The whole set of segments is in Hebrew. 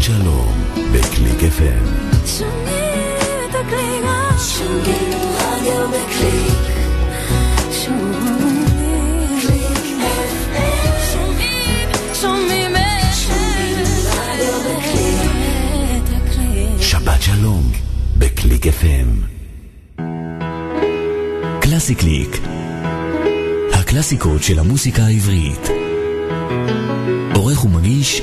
שבת שלום בקליק FM. שומעים את הקליק, שומעים רדיו בקליק. שבת שלום בקליק FM. קלאסי קליק. הקלאסיקות של המוסיקה העברית. עורך ומגיש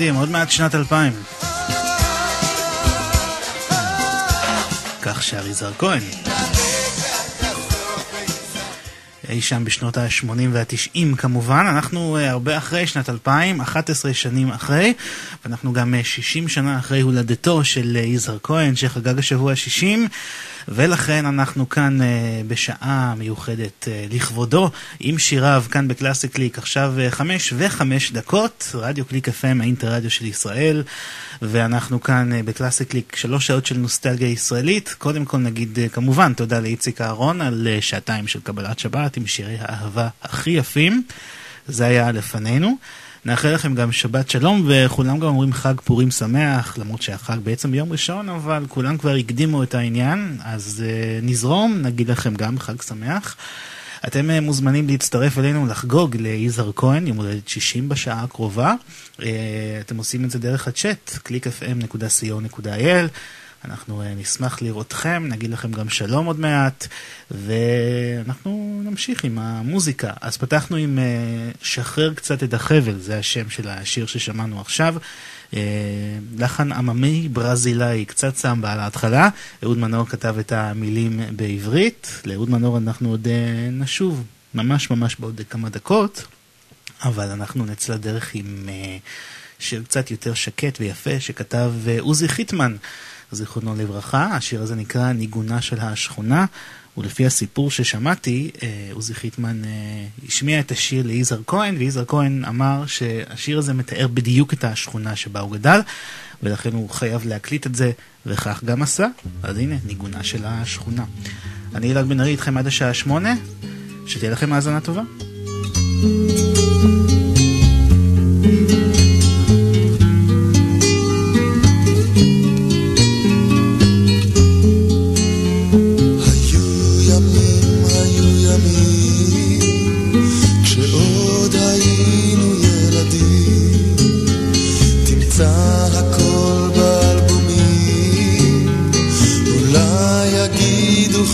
יודעים? עוד מעט שנת 2000. כך שר יזהר כהן. אי שם בשנות ה-80 וה-90 כמובן, אנחנו אה, הרבה אחרי שנת 2000, 11 שנים אחרי, ואנחנו גם אה, 60 שנה אחרי הולדתו של אה, יזהר כהן, שחגג השבוע ה-60. ולכן אנחנו כאן אה, בשעה מיוחדת אה, לכבודו עם שיריו כאן בקלאסי קליק עכשיו אה, חמש וחמש דקות, רדיו קליק FM, האינטרדיו של ישראל. ואנחנו כאן uh, בקלאסי קליק שלוש שעות של נוסטלגיה ישראלית. קודם כל נגיד uh, כמובן תודה לאיציק אהרון על uh, שעתיים של קבלת שבת עם שירי האהבה הכי יפים. זה היה לפנינו נאחל לכם גם שבת שלום, וכולם גם אומרים חג פורים שמח, למרות שהחג בעצם ביום ראשון, אבל כולם כבר הקדימו את העניין, אז uh, נזרום, נגיד לכם גם חג שמח. אתם uh, מוזמנים להצטרף אלינו לחגוג ליזהר כהן, יום הולדת 60 בשעה הקרובה. Uh, אתם עושים את זה דרך הצ'אט, www.clickfm.co.il. אנחנו uh, נשמח לראותכם, נגיד לכם גם שלום עוד מעט, ואנחנו נמשיך עם המוזיקה. אז פתחנו עם uh, שחרר קצת את החבל, זה השם של השיר ששמענו עכשיו. Uh, לחן עממי ברזילאי, קצת סמבה על ההתחלה. אהוד מנור כתב את המילים בעברית. לאהוד מנור אנחנו עוד נשוב, ממש ממש בעוד כמה דקות, אבל אנחנו נצא לדרך עם שיר קצת יותר שקט ויפה שכתב עוזי חיטמן. זיכרונו לברכה. השיר הזה נקרא ניגונה של השכונה, ולפי הסיפור ששמעתי, אה, עוזי חיטמן אה, השמיע את השיר ליזהר כהן, ויזהר כהן אמר שהשיר הזה מתאר בדיוק את השכונה שבה הוא גדל, ולכן הוא חייב להקליט את זה, וכך גם עשה. אז הנה, ניגונה של השכונה. אני אלעד בן ארי איתכם עד השעה שמונה, שתהיה לכם האזנה טובה.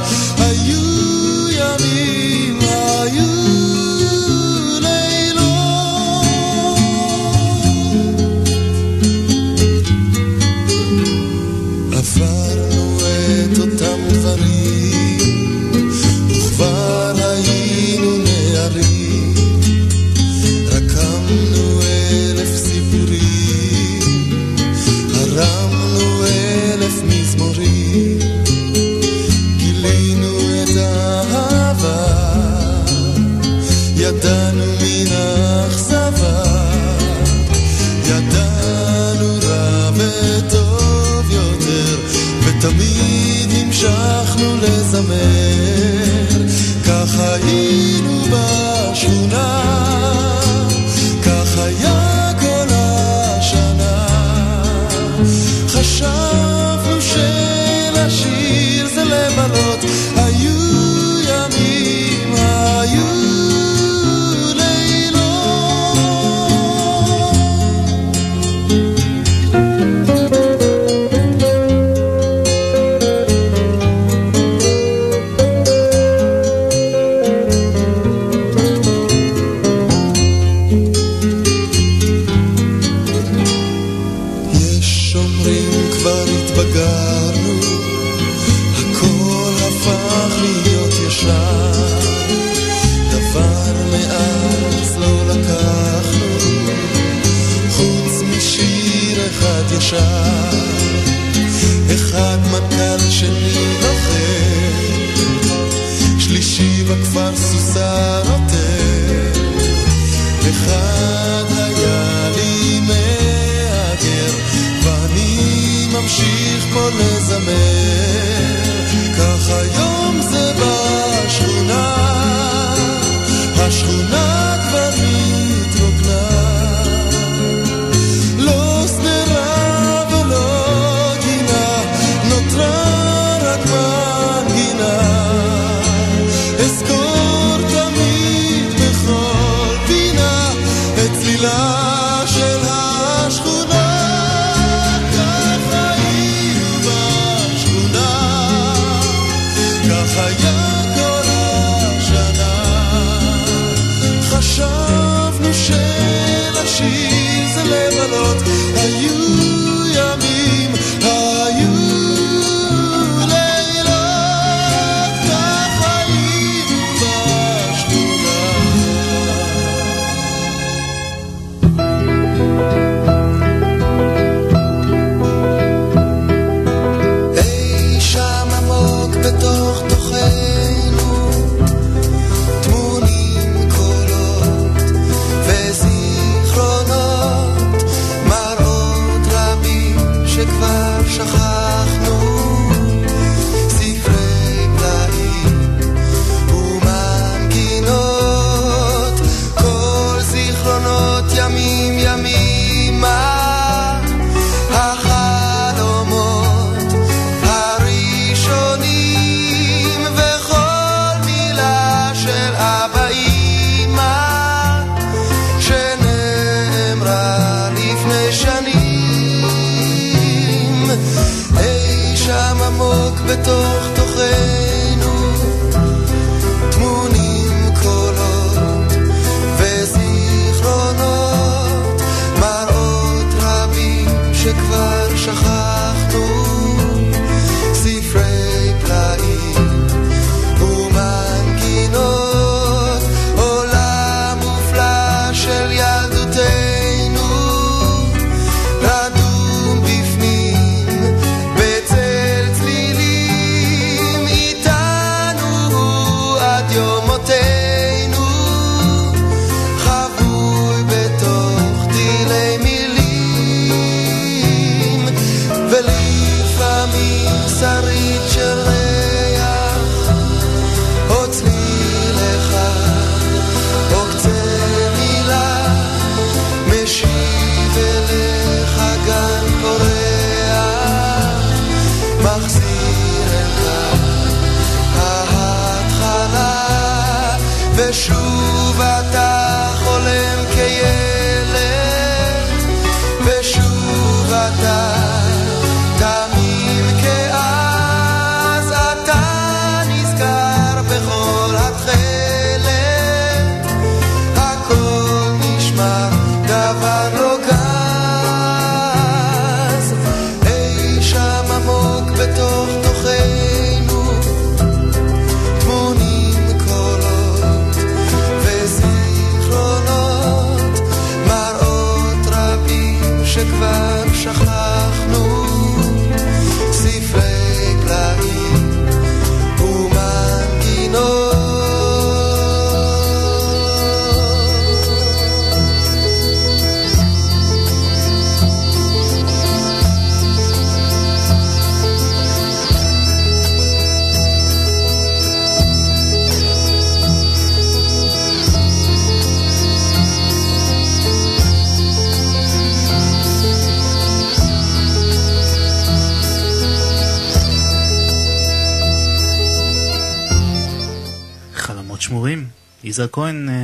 היא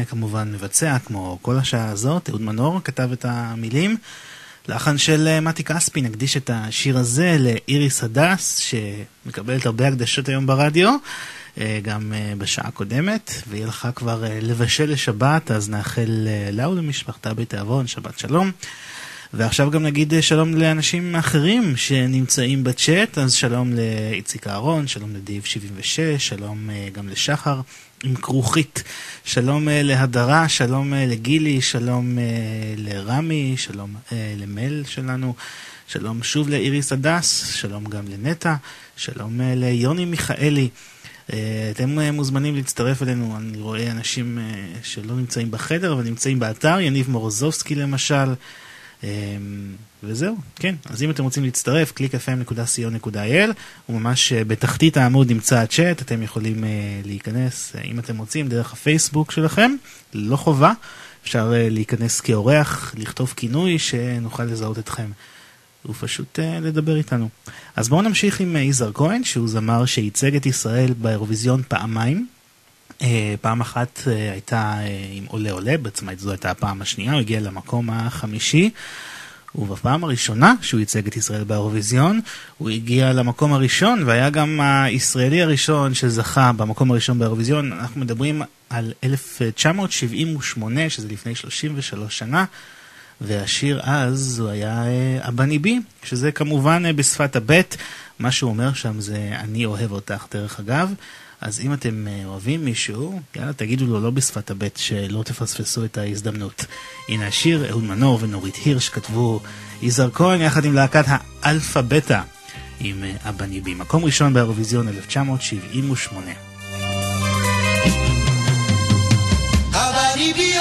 כמובן מבצע, כמו כל השעה הזאת, אהוד מנור כתב את המילים. לחן של אה, מתי כספי, נקדיש את השיר הזה לאיריס הדס, שמקבלת הרבה הקדשות היום ברדיו, אה, גם בשעה הקודמת, והיא הלכה כבר לבשל לשבת, אז נאחל לה ולמשפחתה בתיאבון, שבת שלום. ועכשיו גם נגיד שלום לאנשים אחרים שנמצאים בצ'אט, אז שלום לאיציק אהרון, שלום לדיב 76, שלום גם לשחר עם כרוכית. שלום אה, להדרה, שלום אה, לגילי, שלום אה, לרמי, שלום למל שלנו, שלום שוב לאיריס הדס, שלום גם לנטע, שלום ליוני מיכאלי. אתם מוזמנים להצטרף אלינו, אני רואה אנשים שלא נמצאים בחדר, אבל נמצאים באתר, יניב מורוזובסקי למשל. וזהו, כן. אז אם אתם רוצים להצטרף, www.clickfm.co.il, וממש אה, בתחתית העמוד נמצא הצ'אט, אתם יכולים uh, להיכנס, uh, אם אתם רוצים, דרך הפייסבוק שלכם, לא חובה. אפשר uh, להיכנס כאורח, לכתוב כינוי, שנוכל לזהות אתכם. ופשוט uh, לדבר איתנו. אז בואו נמשיך עם יזהר כהן, שהוא זמר שייצג את ישראל באירוויזיון פעמיים. Uh, פעם אחת uh, הייתה uh, עם עולה עולה, בעצם זו הייתה הפעם השנייה, הוא הגיע למקום החמישי. ובפעם הראשונה שהוא ייצג את ישראל באירוויזיון, הוא הגיע למקום הראשון, והיה גם הישראלי הראשון שזכה במקום הראשון באירוויזיון. אנחנו מדברים על 1978, שזה לפני 33 שנה, והשיר אז הוא היה אבני בי, שזה כמובן בשפת הבט. מה שהוא אומר שם זה אני אוהב אותך, דרך אגב. אז אם אתם אה, אוהבים מישהו, יאללה תגידו לו לא בשפת הבט שלא תפספסו את ההזדמנות. הנה השיר, אהוד מנור ונורית הירש כתבו יזהר כהן יחד עם להקת האלפא בטא עם אה, אבא. מקום ראשון באירוויזיון 1978. אבא ניבי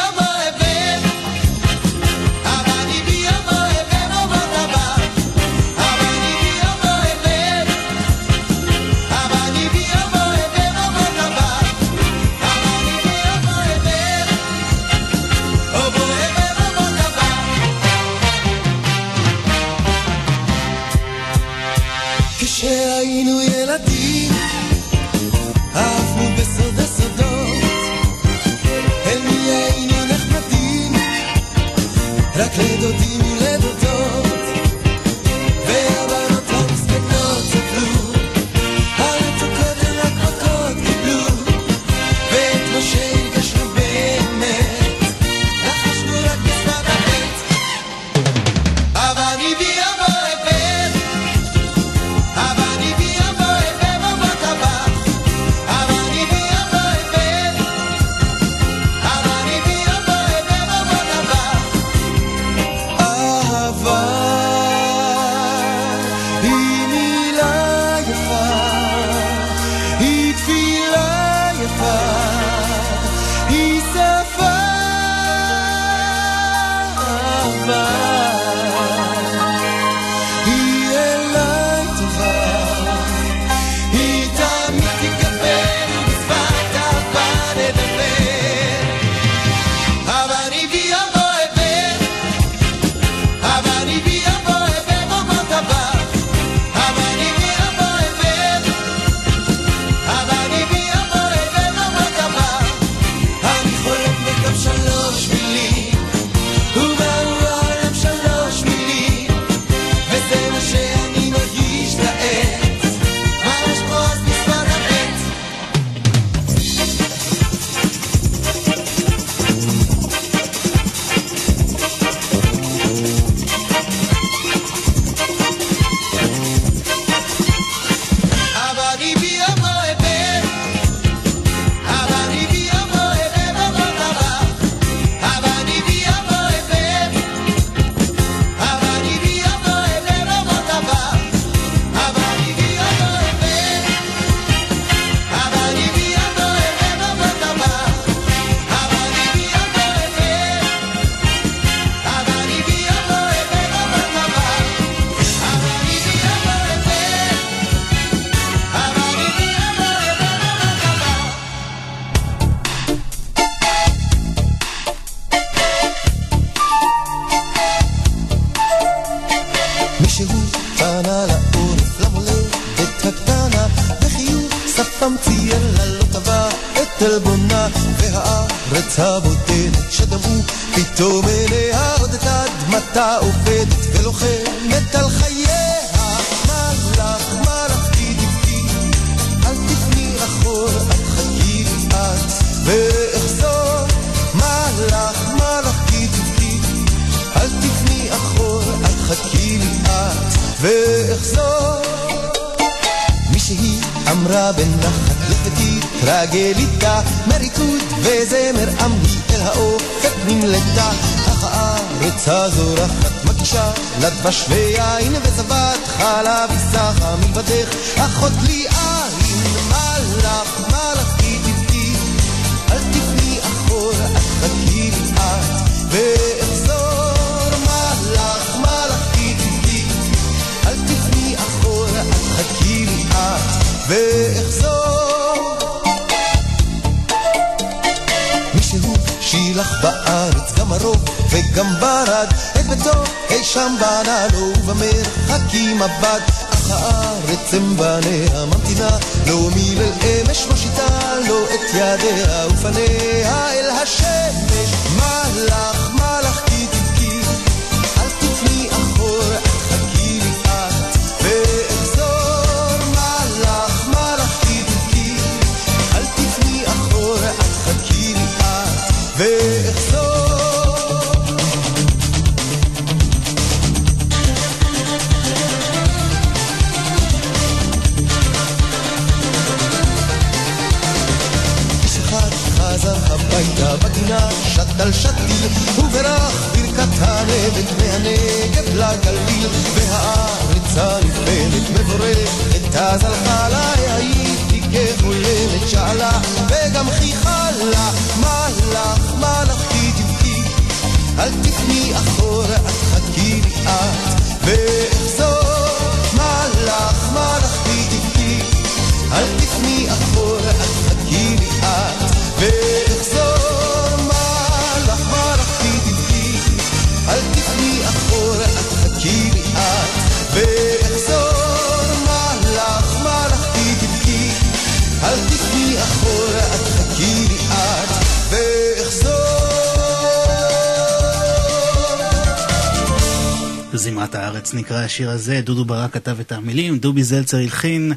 השיר הזה, דודו ברק כתב את המילים, דובי זלצר הלחין.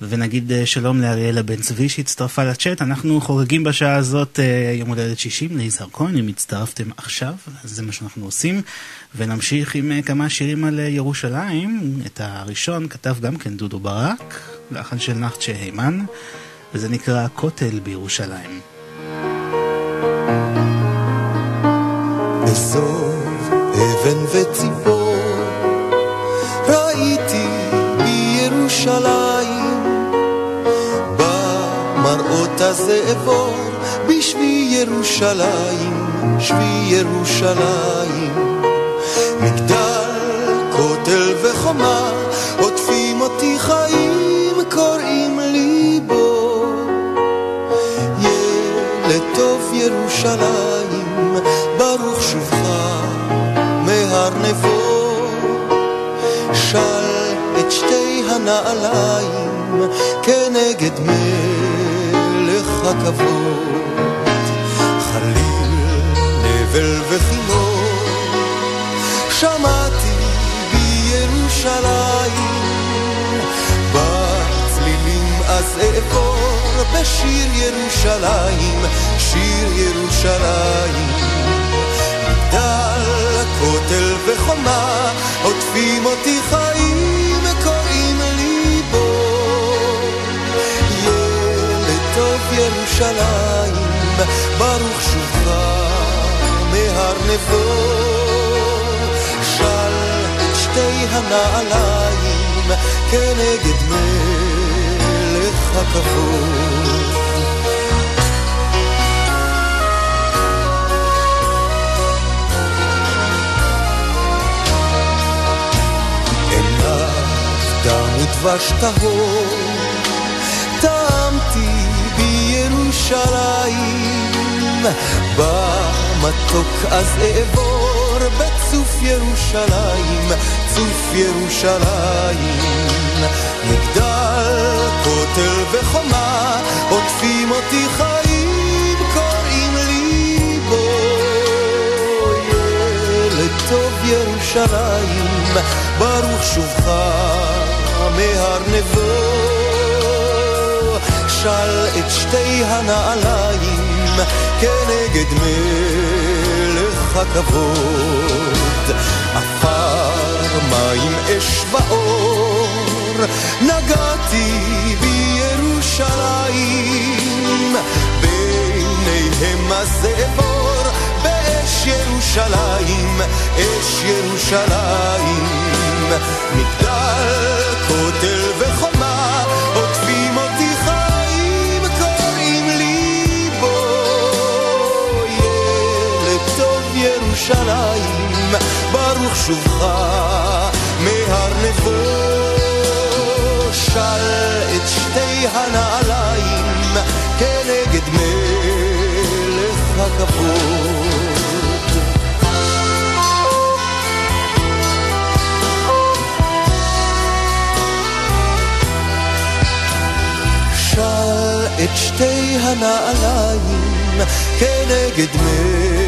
ונגיד אה, שלום לאריאלה בן צבי שהצטרפה לצ'אט. אנחנו חוגגים בשעה הזאת אה, יום הולדת 60 ליזהר כהן, אם הצטרפתם עכשיו, אז זה מה שאנחנו עושים. ונמשיך עם אה, כמה שירים על ירושלים. את הראשון כתב גם כן דודו ברק, לחן של נחצ'ה הימן, וזה נקרא כותל בירושלים. אזוב אבן וציפור הזאבור בשבי ירושלים, שבי ירושלים. מגדל, כותל וחומה עוטפים אותי חיים קוראים לי בו ילד טוב ירושלים ברוך שובך מהר נבו. של את שתי הנעליים כנגד מלך הכבוד חליל נבל וכינור שמעתי בירושלים בצלילים אז אעבור בשיר ירושלים שיר ירושלים. מגדל, כותל וחומה עוטפים אותי חיים ירושלים ברוך שובך מהר נבו של שתי הנעליים כנגד מלך הכבוד דם ודבש טהור, בירושלים, במתוק אז אעבור בצוף ירושלים, צוף ירושלים. מגדל, כותל וחומה, עוטפים אותי חיים, קוראים לי בו. ילד טוב ירושלים, ברוך שובך מהר נבו. של את שתי הנעליים כנגד מלך הכבוד. עפר, מים, אש ואור, נגעתי בירושלים, ביניהם הזאבור, באש ירושלים, אש ירושלים. מגדל, כותל ירושלים, ברוך שובך מהר נבו. של את שתי הנעליים כנגד מלך הכבוד. של את שתי הנעליים כנגד מלך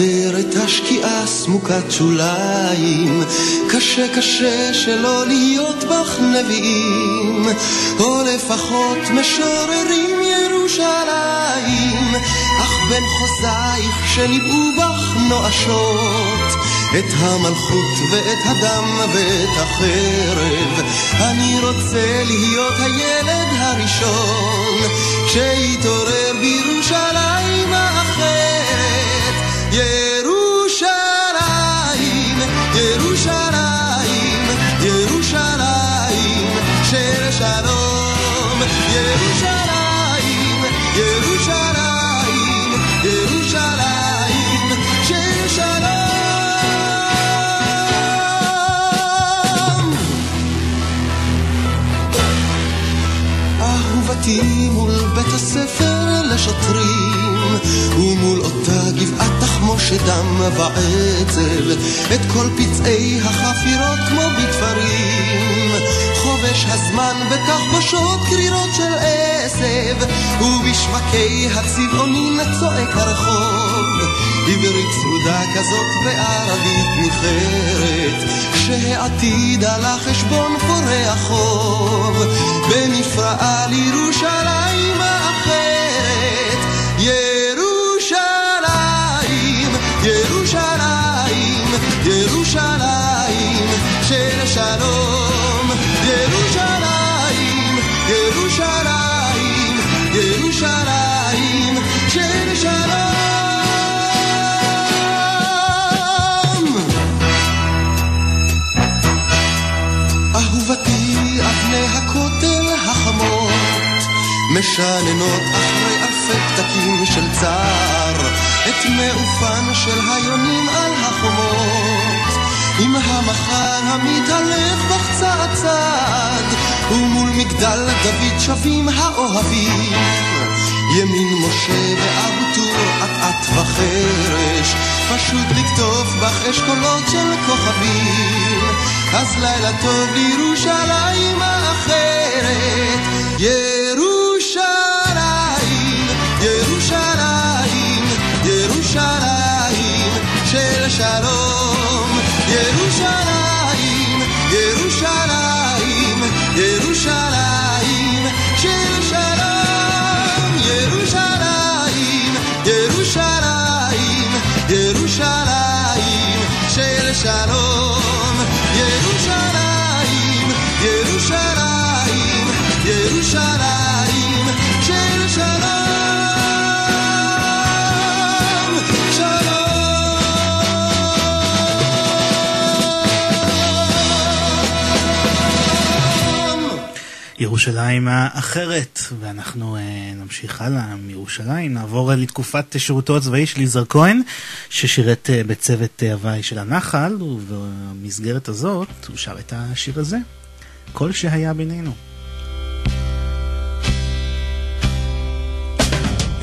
אדרת השקיעה סמוקת שוליים, קשה קשה שלא להיות בך נביאים, או לפחות משוררים ירושלים, אך בין חוזייך שניבאו בך נואשות, את המלכות ואת הדם ואת החרב. אני רוצה להיות הילד הראשון. שיתעורר בירושלים אהובתי מול בית הספר לשוטרים ומול אותה גבעת תחמושת דם ועצב את כל פצעי החפירות כמו בתפרים חובש הזמן בתחבושות קרירות של עשב ובשווקי הצבעונין צועק הרחוב. עברית צמודה כזאת בערבית ניחרת שהעתיד על החשבון פורח חוב. בנפרעה לירושלים משננות אחרי אלפי פתקים של צער את מעופן של היונים על החומות. עם המחר המתעלף צעד ומול מגדל דוד שבים האוהבים. ימין משה ואבו טור אט-אט וחרש פשוט לקטוף בך אשכולות של כוכבים. אז לילה טוב לירושלים האחרת. ירושלים, של שלום ירושלים, ירושלים, ירושלים ירושלים האחרת, ואנחנו uh, נמשיך הלאה מירושלים, נעבור uh, לתקופת שירותו הצבאי של יזהר כהן, ששירת uh, בצוות uh, הוואי של הנחל, ובמסגרת הזאת הוא שר את השיר הזה, כל שהיה בינינו.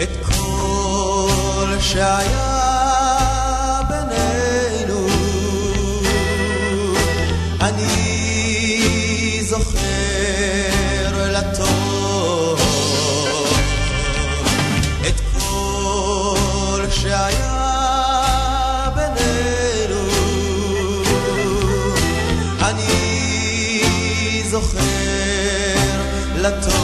את כל שהיה la.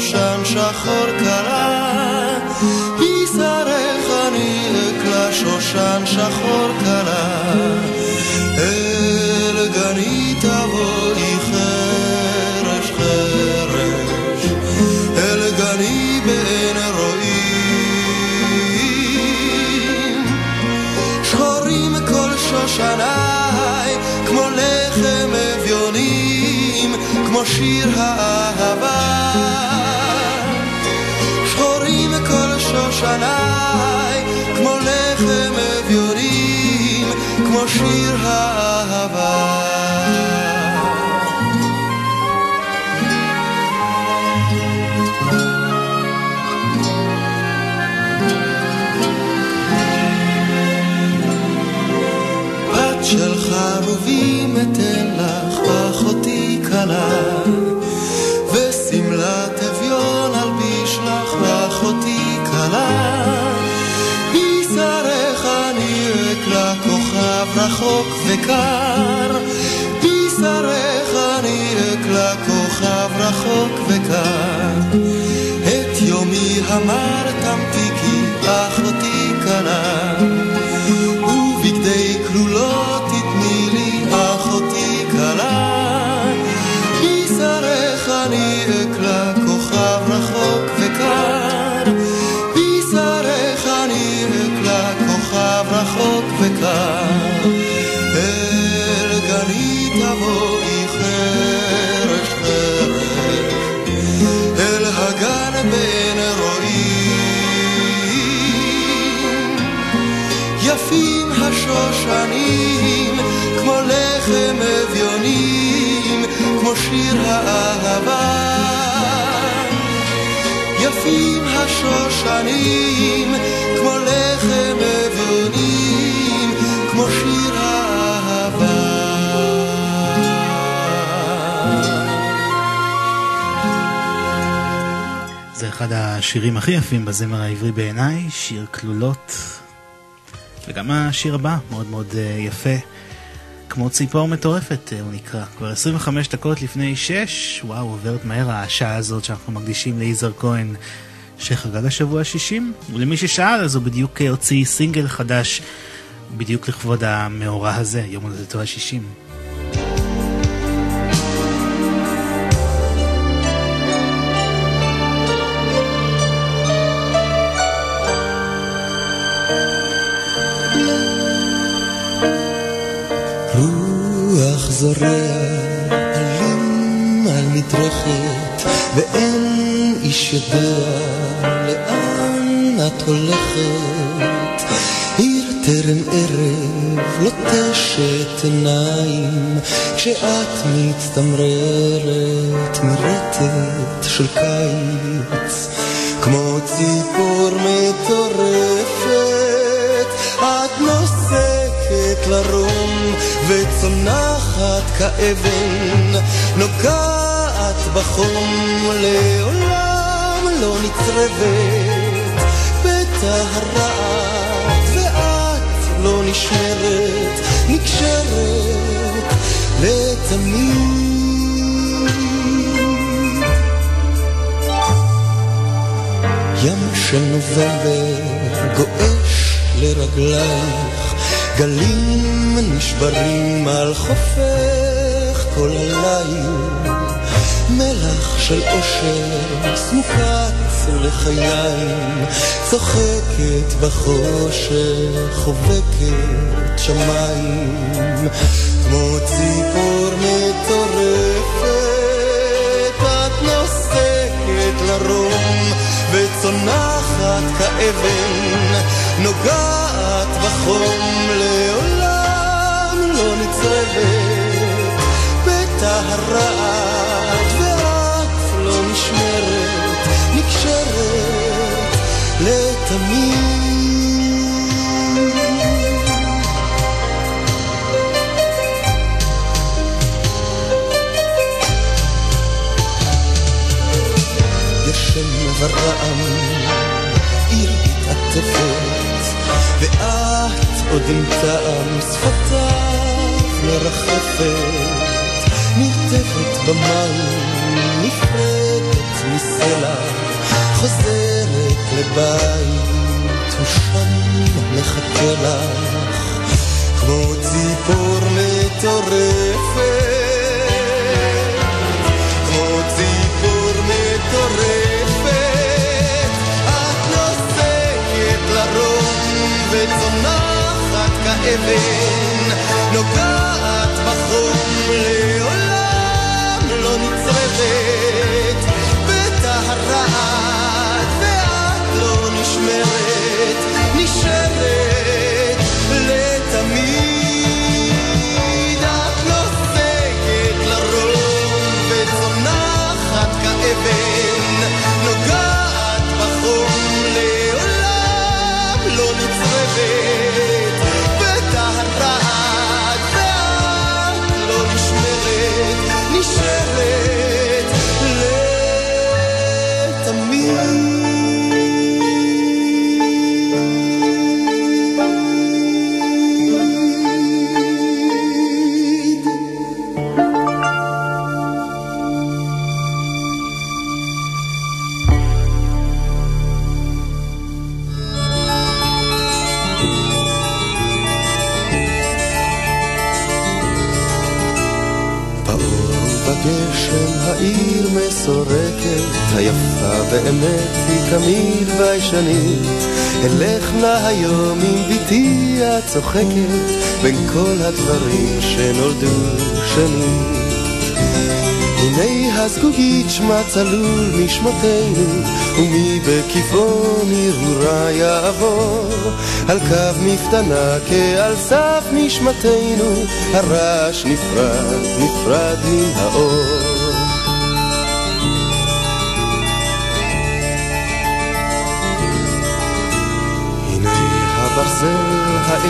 עשן שחור קרה, ישרך אני אקלע שושן שחור קרה, אל גני תבואי חרש חרש, אל גני בעין רואים, שחורים כל שושניי, כמו לחם אביונים, כמו שיר העם. וקר, בשריך נרקלה כוכב רחוק וקר, את יומי המר בזמר העברי בעיניי, שיר כלולות. וגם השיר הבא מאוד מאוד uh, יפה. כמו ציפור מטורפת uh, הוא נקרא. כבר 25 דקות לפני 6, וואו, עוברת מהר השעה הזאת שאנחנו מקדישים ליזהר כהן שחגג השבוע ה-60. ולמי ששאל, אז הוא בדיוק אה, הוציא סינגל חדש בדיוק לכבוד המאורע הזה, יום הולדתו ה-60. זורע עלים על מדרכת ואין איש יודע לאן את הולכת עיר טרם ערב לוטשת עיניים כשאת מצטמררת מרטט של קיץ כמו ציפור מטורפת את נוסקת לרום וצונחת צונחת כאבן, נוגעת בחום לעולם לא נצרבת, בטהרת ואת לא נשמרת, נקשרת לתמיד. ים של נובמבר גועש לרגלייך, גלים נשברים על חופך כל הליל. מלח של אושר, סמוקת לחיים, צוחקת בחושך, חובקת שמיים, כמו ציפור מטורפת, את נוסקת לרום. וצונחת כאבן, נוגעת בחום לעולם לא נצרבת, בטהרת לתמיד. ורעם, עיר ואת עוד עם טעם שפתיו מרחפת, נרטבת במים, נפרדת מסלע, חוזרת לבית, ושם מחכה לך, כמו ציפור מטורפת. וצונחת כאבן, נוגעת בחום לעולם הצוחקת, בין כל הדברים שנולדו שנית. הנה הזגוגית שמה צלול משמותינו, ומי בכיפון הרהורה יעבור, על קו מפתנה כעל סף נשמתנו, הרעש נפרד, נפרד מן האור.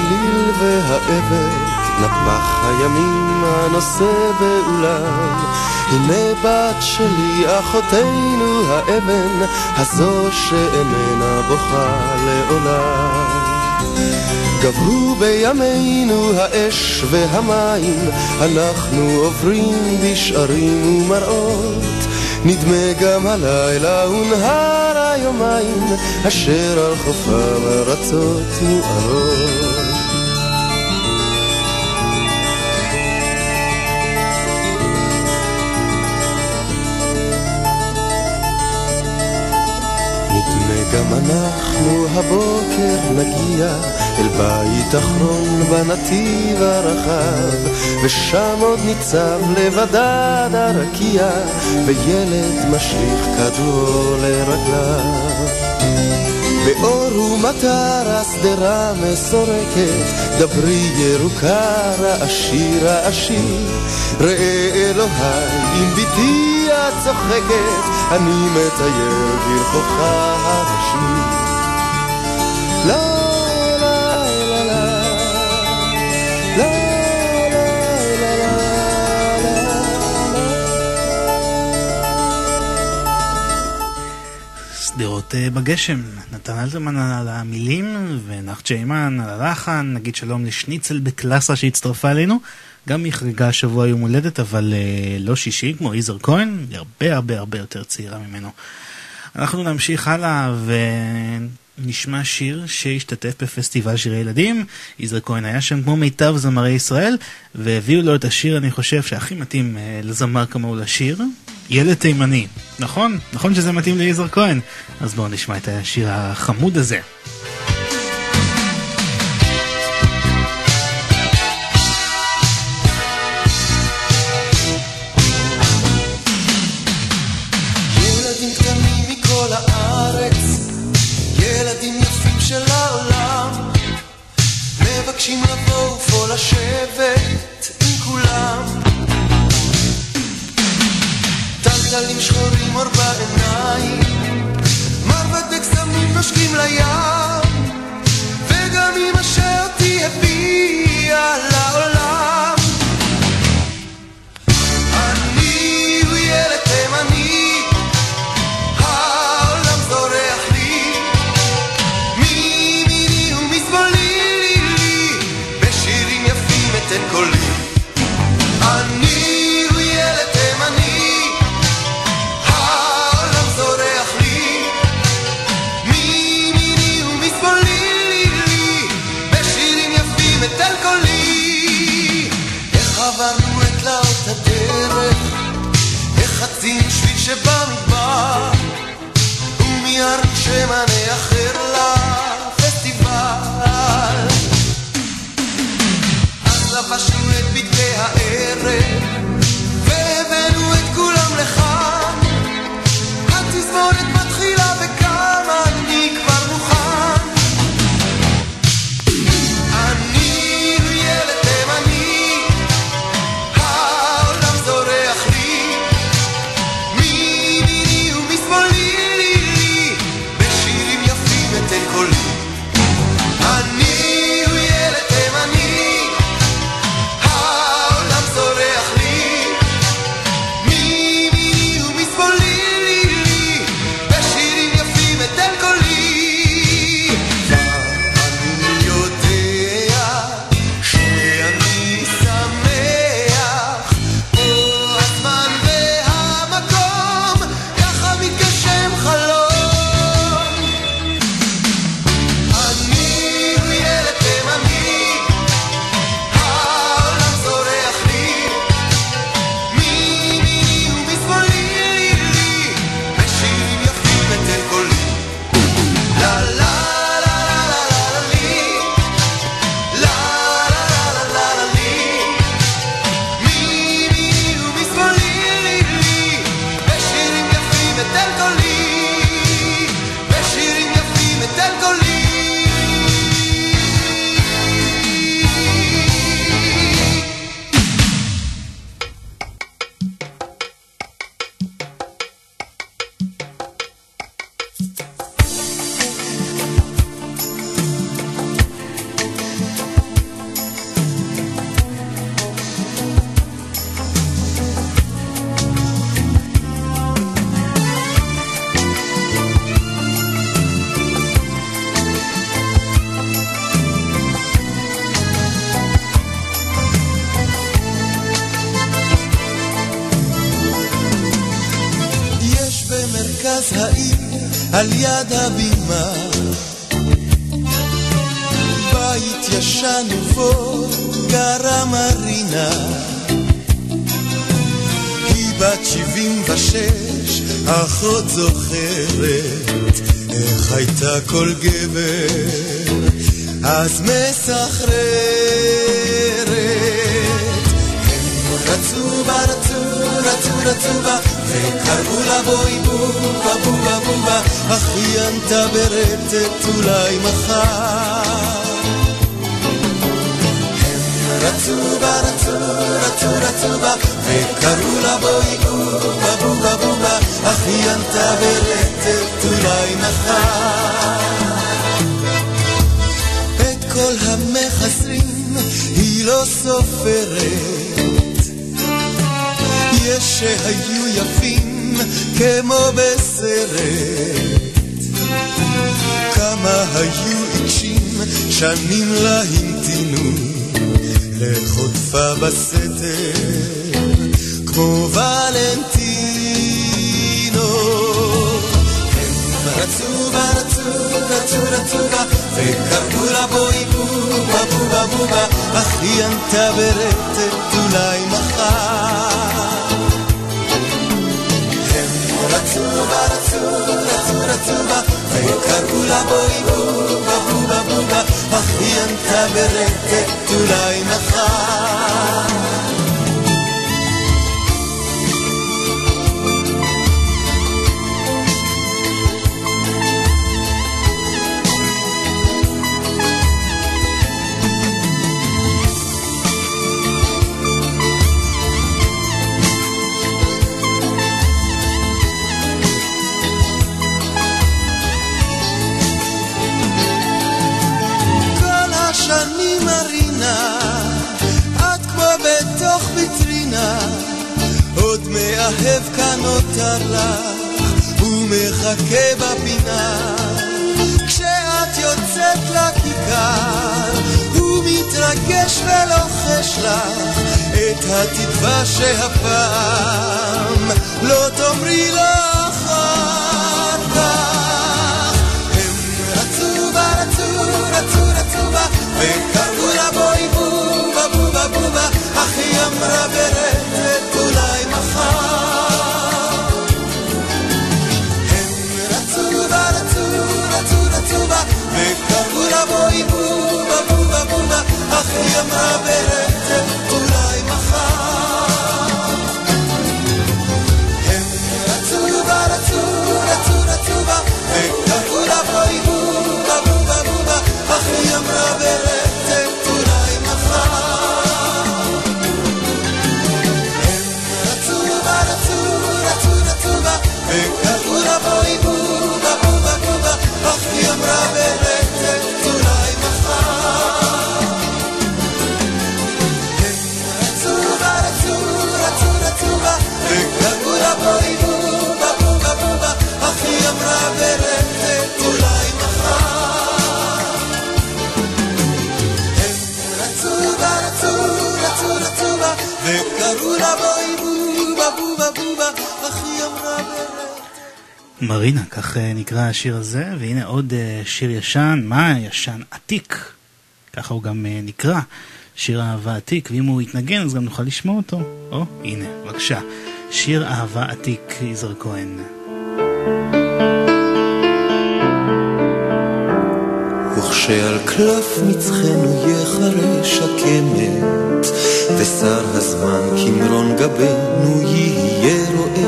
האליל והאבן, נפח הימים הנושא באולם. הנה בת שלי, אחותנו האבן, הזו שאיננה בוכה לעולם. גברו בימינו האש והמים, אנחנו עוברים בשערים ומראות. נדמה גם הלילה ונהר היומיים, אשר על חופם ארצות מוארות. אנחנו הבוקר נגיע אל בית אחרון בנתיב הרחב, ושם עוד ניצב לבדד הרקיע, וילד משליך כדור לרגליו. באור ומטר השדרה מסורקת, דברי ירוקה רעשי רעשי, ראה אלוהי עם את צוחקת, אני מטייר ברחובך הראשי. לא שדרות בגשם. נתן אלתרמן על המילים ונחצ'ה אימן על הלחן. נגיד שלום לשניצל בקלאסה שהצטרפה אלינו. גם היא חגגה השבוע יום הולדת, אבל uh, לא 60 כמו יזהר כהן, היא הרבה הרבה הרבה יותר צעירה ממנו. אנחנו נמשיך הלאה ונשמע שיר שהשתתף בפסטיבל שירי ילדים. יזהר כהן היה שם כמו מיטב זמרי ישראל, והביאו לו את השיר, אני חושב, שהכי מתאים אה, לזמר כמוהו לשיר, ילד תימני. נכון? נכון שזה מתאים ליזהר כהן? אז בואו נשמע את השיר החמוד הזה. לים וגם אם אשר תהיה בי על העולם השיר הזה, והנה עוד אה, שיר ישן, מה ישן? עתיק. ככה הוא גם אה, נקרא, שיר אהבה עתיק, ואם הוא יתנגן אז גם נוכל לשמוע אותו. או, הנה, בבקשה. שיר אהבה עתיק, יזהר כהן. וכשעל קלף מצחנו יחרש הקמת, ושר הזמן כמרון גבנו יהיה רועץ,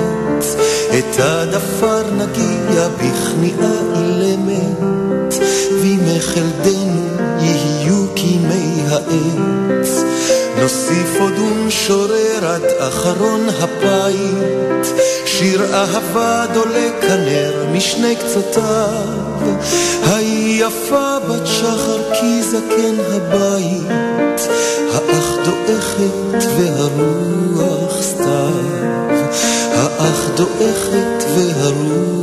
אילמת, וימי חלדנו יהיו כימי העץ. נוסיף עוד ונשורר עד אחרון הפית, שיר אהבה דולק כנר משני קצותיו, יפה בת שחר כי זקן הבית, האח דועכת והרוח סתיו, האח דועכת והרוח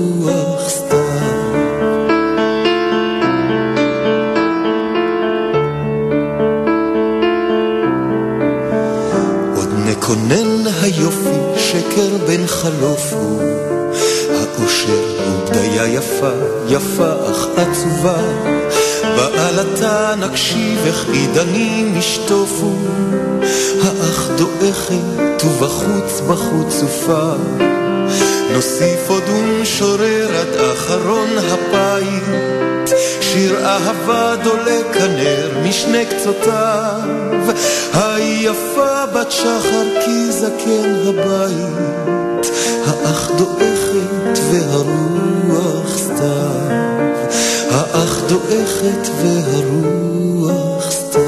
חלוף הוא האושר הוא בדיה יפה, יפה אך עצובה. בעלתה נקשיב איך עידנים ישטופו האח דועכת ובחוץ בחוץ סופה נוסיף עוד ונשורר עד אחרון הפית שיר אהבה דולק כנר משני קצותיו. ההיא יפה בת שחר כי זקן הבית האח דועכת והרוח סתיו. האח דועכת והרוח סתיו.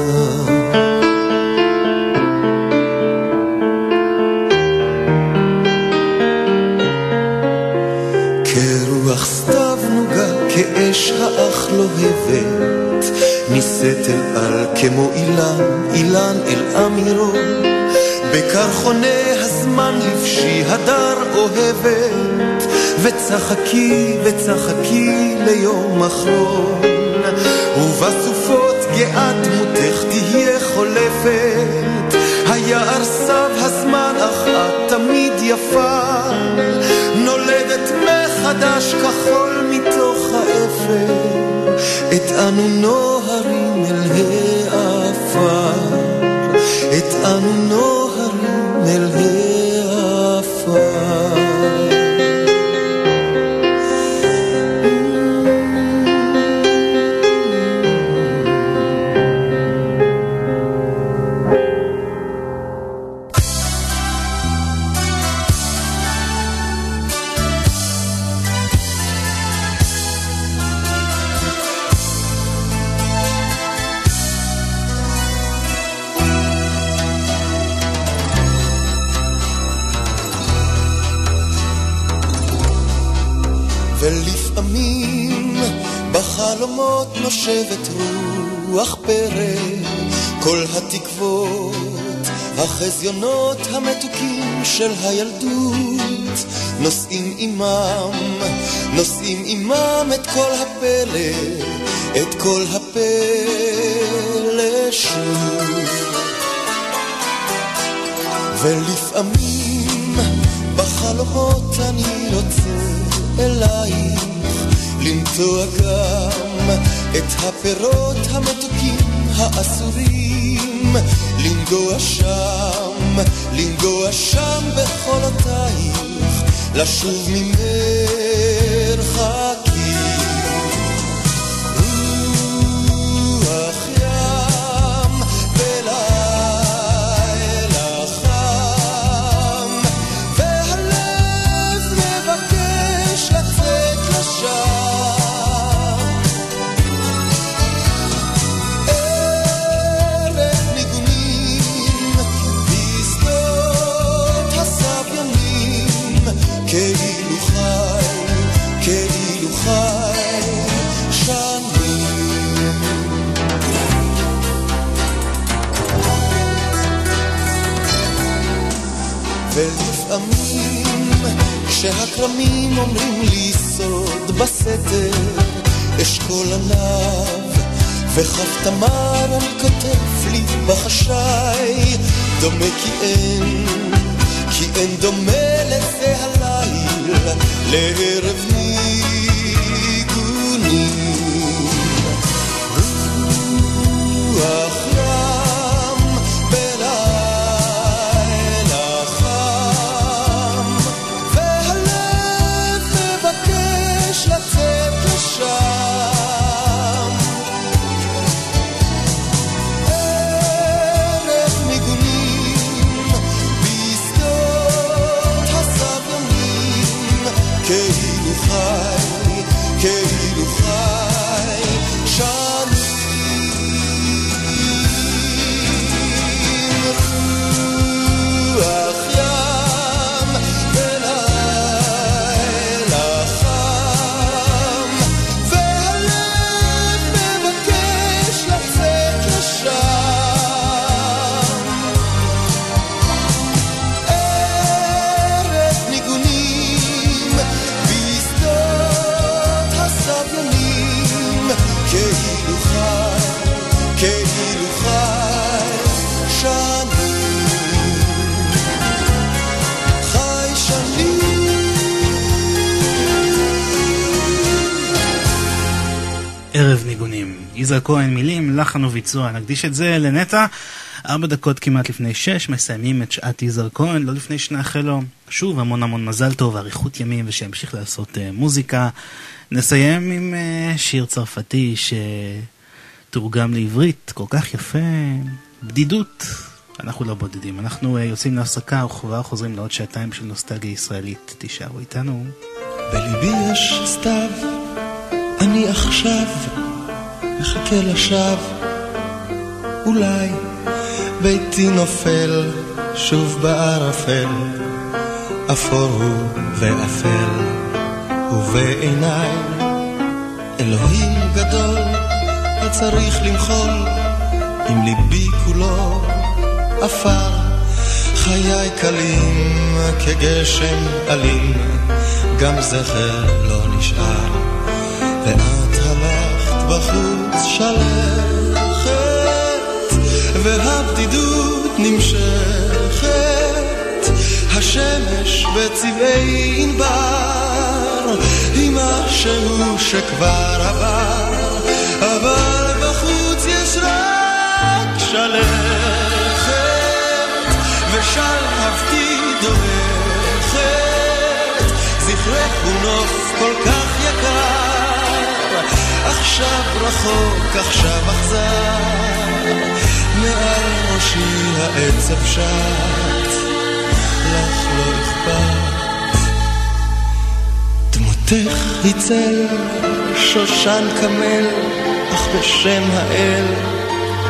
כרוח סתיו נוגה, כאש האח לוהבת, נישאת אל על כמו אילן, אילן אל אמירו, בקרחוני הזמן לבשי הדר אוהבת, וצחקי וצחקי ליום אחרון, ובסופות גאה דמותך תהיה חולפת. היער סב הזמן, אך את תמיד יפה. נולדת מחדש כחול מתוך האפר, את אנו נוהרים אל העפר, את אנו נוהרים אל העפר. של הילדות, נושאים עמם, נושאים עמם את כל הפלא, את כל הפלא שוב. ולפעמים בחלומות אני רוצה אלייך, למצוא גם את הפירות המתוקים האסורים, לנגוע שם, לנגוע שם לשוב ממרחק יזהר כהן, מילים, לחן וביצוע. נקדיש את זה לנטע. ארבע דקות כמעט לפני שש, מסיימים את שעת יזהר כהן, לא לפני שנאחל לו שוב המון המון מזל טוב, אריכות ימים, ושימשיך לעשות uh, מוזיקה. נסיים עם uh, שיר צרפתי שתורגם לעברית, כל כך יפה, בדידות. אנחנו לא בודדים, אנחנו uh, יוצאים להפסקה וכבר חוזרים לעוד שעתיים של נוסטלגיה ישראלית. תישארו איתנו. בליבי יש סתיו, אני עכשיו מחכה לשווא, אולי ביתי נופל שוב בערפל, אפור הוא ואפל, ובעיניי אלוהים גדול, הצריך למחול, עם ליבי כולו עפר, חיי קלים כגשם אלים, גם זכר לא נשאר. ואת הלכת בחוץ שלכת, והבדידות נמשכת, השמש בצבעי ענבר, היא משהו שכבר עבר, אבל בחוץ יש רק שלכת, ושלהבתי דורכת, זכרך הוא נוף כל כך יקר. עכשיו רחוק, עכשיו אכזר, מעל ראשי העצב שט, לך לא אכפת. דמותך היא צל, שושן קמל, אך בשם האל,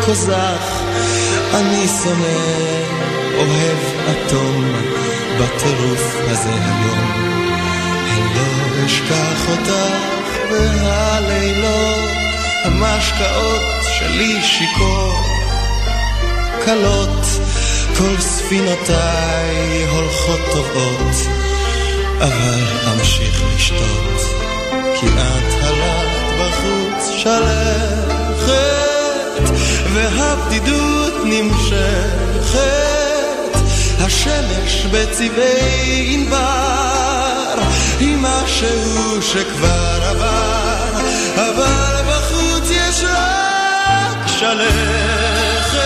קוזח, אני שונא, אוהב אטום, בטירוף הזה היום. אני לא אשכח אותך והלילות, המשקאות שלי שיכור, קלות, כל ספינותיי הולכות טובות, אבל אמשיך לשתות, כי את הלכת בחוץ שלכת, והבדידות נמשכת, השמש בצבעי ענבר, היא משהו שכבר עבר, אבל בחוץ יש רק שלכת,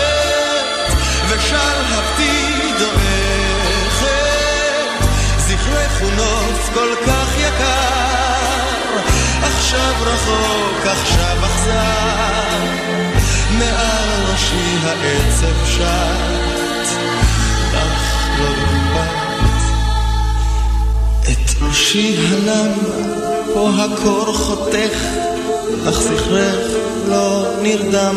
ושלהבתי דועכת, זכרך הוא נוף כל כך יקר, עכשיו רחוק, עכשיו אכזר, מעל ראשי העצב שט, לך לא ראשי הלם, פה הקור חותך, אך זכרך לא נרדם,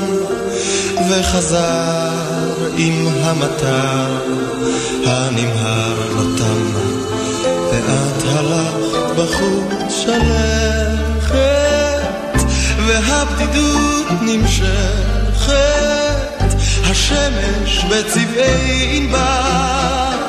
וחזר עם המטר הנמהר לא תם, ואת הלכת בחוץ שלכת, והבדידות נמשכת, השמש בצבעי ענבר,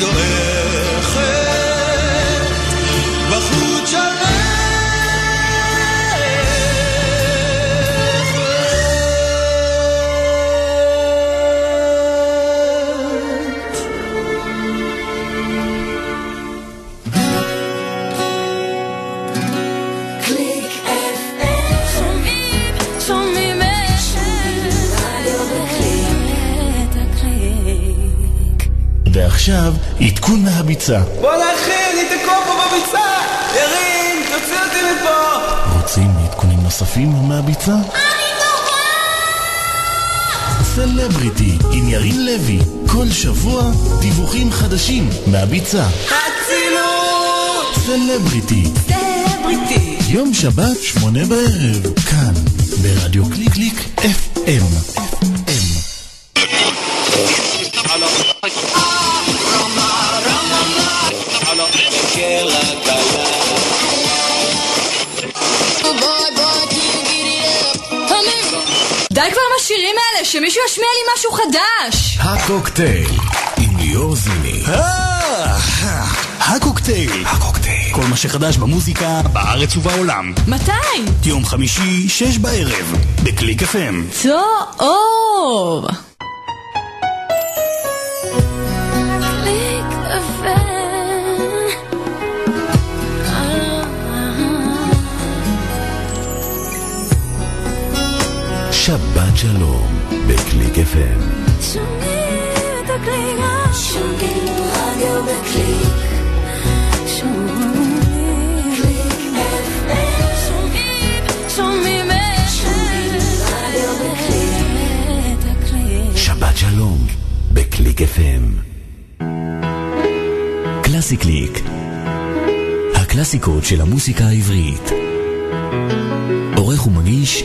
go in. ועכשיו, עדכון מהביצה. בואנה אחי, אני תקוע פה בביצה! ירין, תוציא אותי מפה! רוצים עדכונים נוספים מהביצה? סלבריטי עם ירין לוי, כל שבוע דיווחים חדשים מהביצה. הצילו! סלבריטי, סלבריטי! יום שבת, שמונה בערב, כאן, ברדיו קליק קליק FM. די כבר עם השירים האלה, שמישהו ישמיע לי משהו חדש! הקוקטייל, עם ליאור זיני. הקוקטייל. הקוקטייל. כל מה שחדש במוזיקה, בארץ ובעולם. מתי? יום חמישי, שש בערב, בקליק FM. טוב! שבת שלום, בקליק FM. שומעים את הקליק שומעים רדיו בקליק שומעים קליק FM שומעים שומעים רדיו בקליק הקליק שבת שלום, בקליק FM. קלאסי קליק. הקלאסיקות של המוסיקה העברית. עורך ומגיש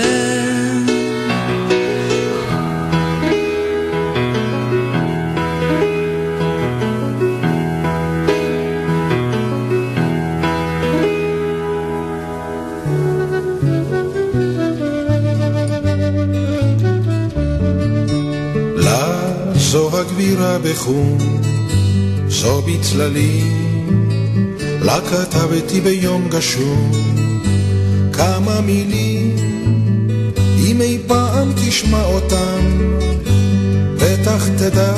הגבירה בחום, זו בצללים, לה כתבתי ביום גשום כמה מילים, אם אי פעם תשמע אותם, בטח תדע,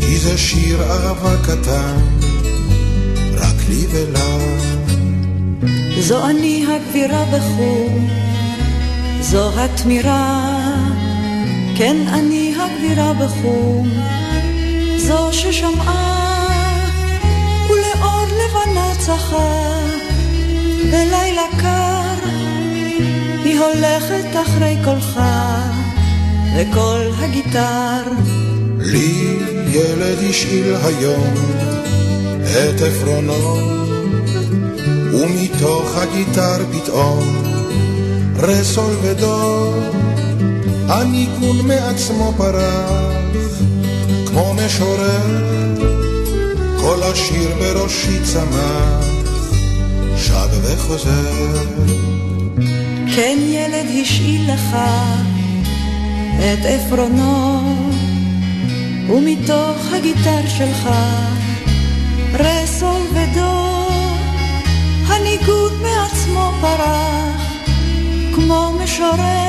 כי זה שיר אהבה קטן, רק לי ולה. זו אני הגבירה בחום, זו התמירה, כן אני הגבירה בחום, זו ששמעה ולאור לבנה צחה, בלילה קר היא הולכת אחרי קולך, וקול הגיטר. לי ילד השאיל היום את עפרונו, ומתוך הגיטר פתאום רסול ודור, הניגון מעצמו פרח, כמו משורר, כל השיר בראשי צמח, שב וחוזר. כן ילד השאיל לך את עפרונו, ומתוך הגיטר שלך רסול ודור, הניגוד מעצמו פרח, כמו משורר,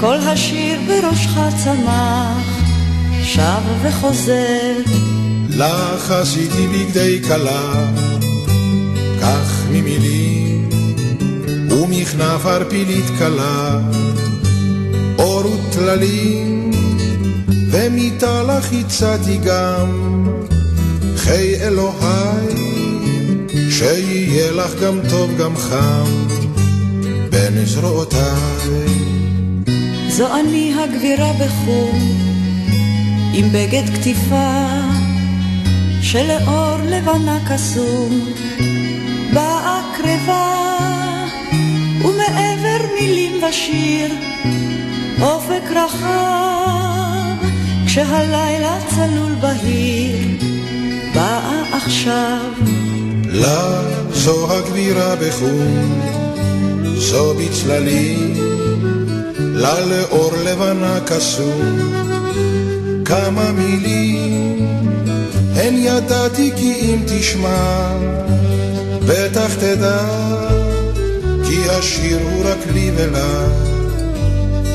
כל השיר בראשך צמח, שב וחוזר. לך עשיתי בגדי כלה, כך ממילים, ומכנף ערפילית קלה, אור וטללים, ומיטה לך הצעתי גם, חיי אלוהי, שיהיה לך גם טוב גם חם, בין זרועותיי. זו אני הגבירה בחום, עם בגד כתיפה, שלאור לבנה קסום, באה קרבה, ומעבר מילים ושיר, אופק רחב, כשהלילה צלול בהיר, באה עכשיו. לה זו הגבירה בחום, זו בצללים, לה לאור לבנה קסום, כמה מילים, הן ידעתי כי אם תשמע, בטח תדע, כי השיר הוא רק לי ולה,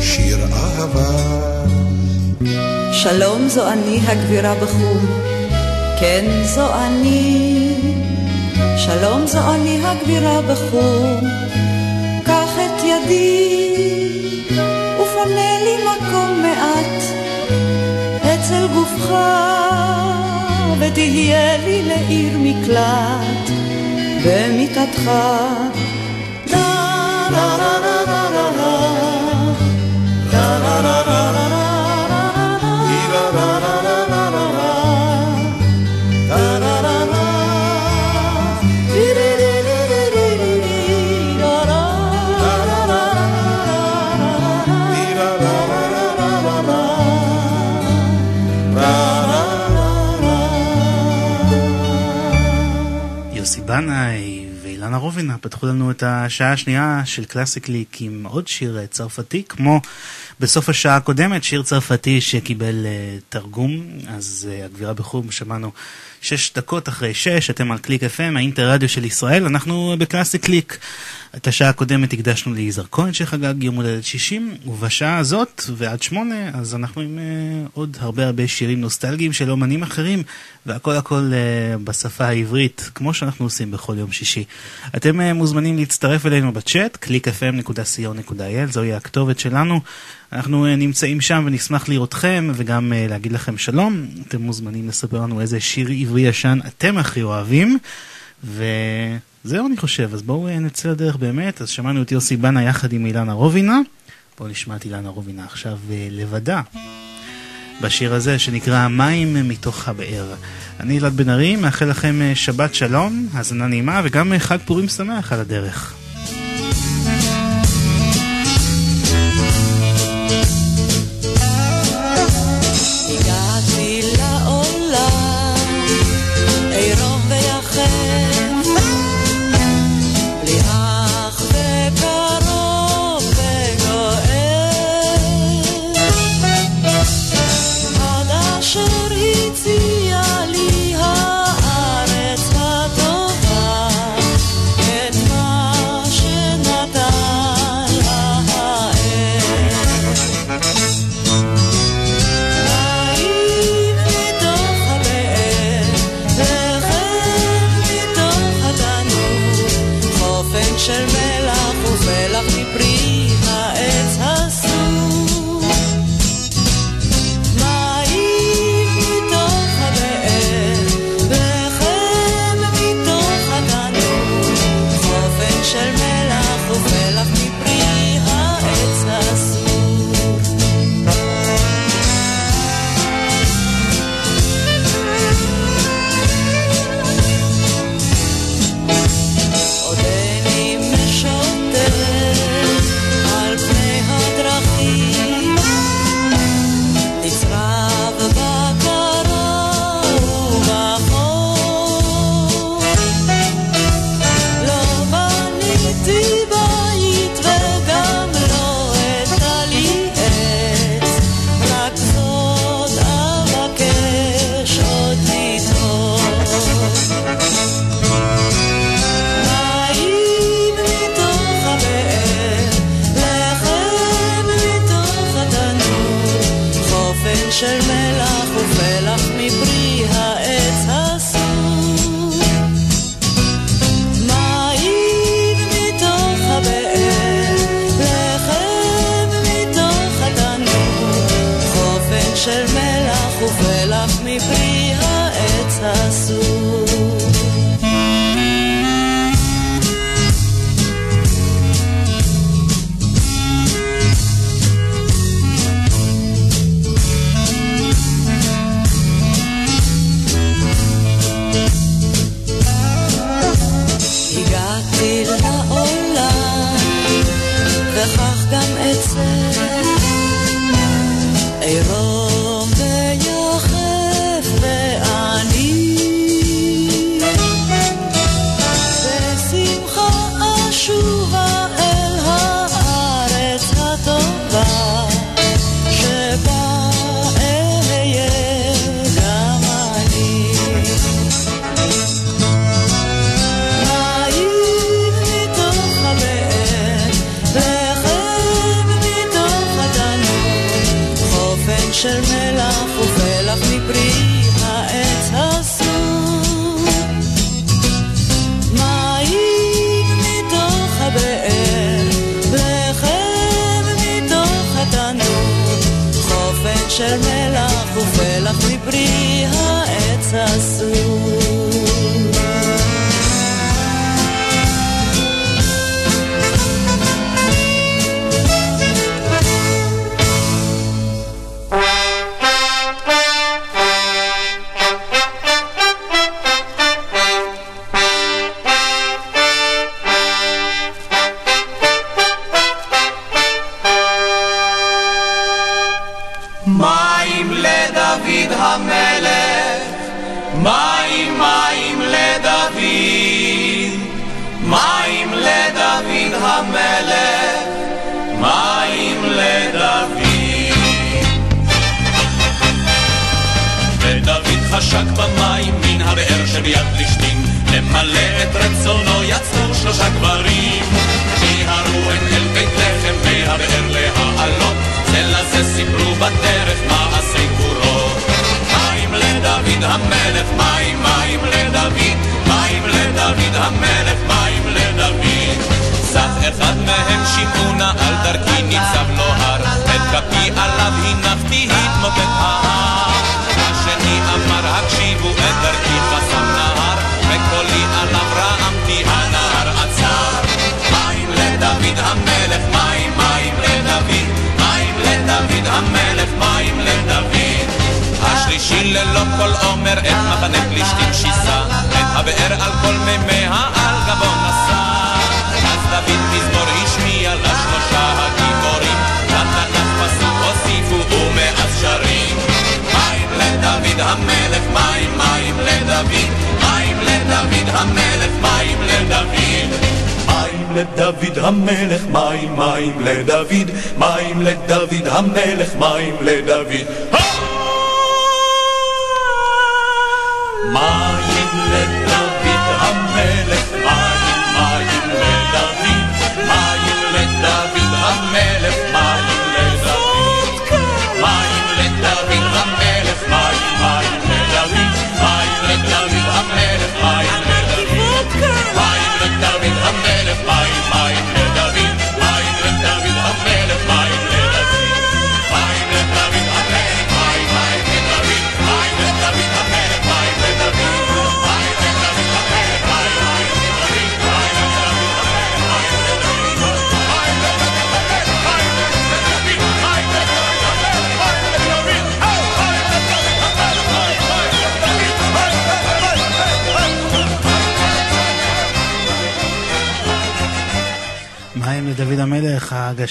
שיר אהבה. שלום זו אני הגבירה בחום, כן זו אני. שלום זו אני הגבירה בחום, קח את ידי ותהיה לי לעיר מקלט במיטתך. פתחו לנו את השעה השנייה של קלאסי קליק עם עוד שיר אה, צרפתי, כמו בסוף השעה הקודמת, שיר צרפתי שקיבל אה, תרגום, אז אה, הגבירה בחום שמענו שש דקות אחרי שש, אתם על קליק FM, האינטרדיו של ישראל, אנחנו בקלאסי קליק. את השעה הקודמת הקדשנו ליזהר כהן שחגג יום הולדת 60, ובשעה הזאת ועד שמונה, אז אנחנו עם אה, עוד הרבה הרבה שירים נוסטלגיים של אומנים אחרים, והכל הכל uh, בשפה העברית, כמו שאנחנו עושים בכל יום שישי. אתם uh, מוזמנים להצטרף אלינו בצ'אט, www.clickfm.co.il, זוהי הכתובת שלנו. אנחנו uh, נמצאים שם ונשמח לראותכם וגם uh, להגיד לכם שלום. אתם מוזמנים לספר לנו איזה שיר עברי ישן אתם הכי אוהבים. וזהו אני חושב, אז בואו uh, נצא לדרך באמת. אז שמענו את יוסי בנה יחד עם אילנה רובינה. בואו נשמע את אילנה רובינה עכשיו uh, לבדה. בשיר הזה שנקרא מים מתוך הבאר. אני אלעד בן ארי, מאחל לכם אה, שבת שלום, האזנה נעימה וגם אה, חג פורים שמח על הדרך.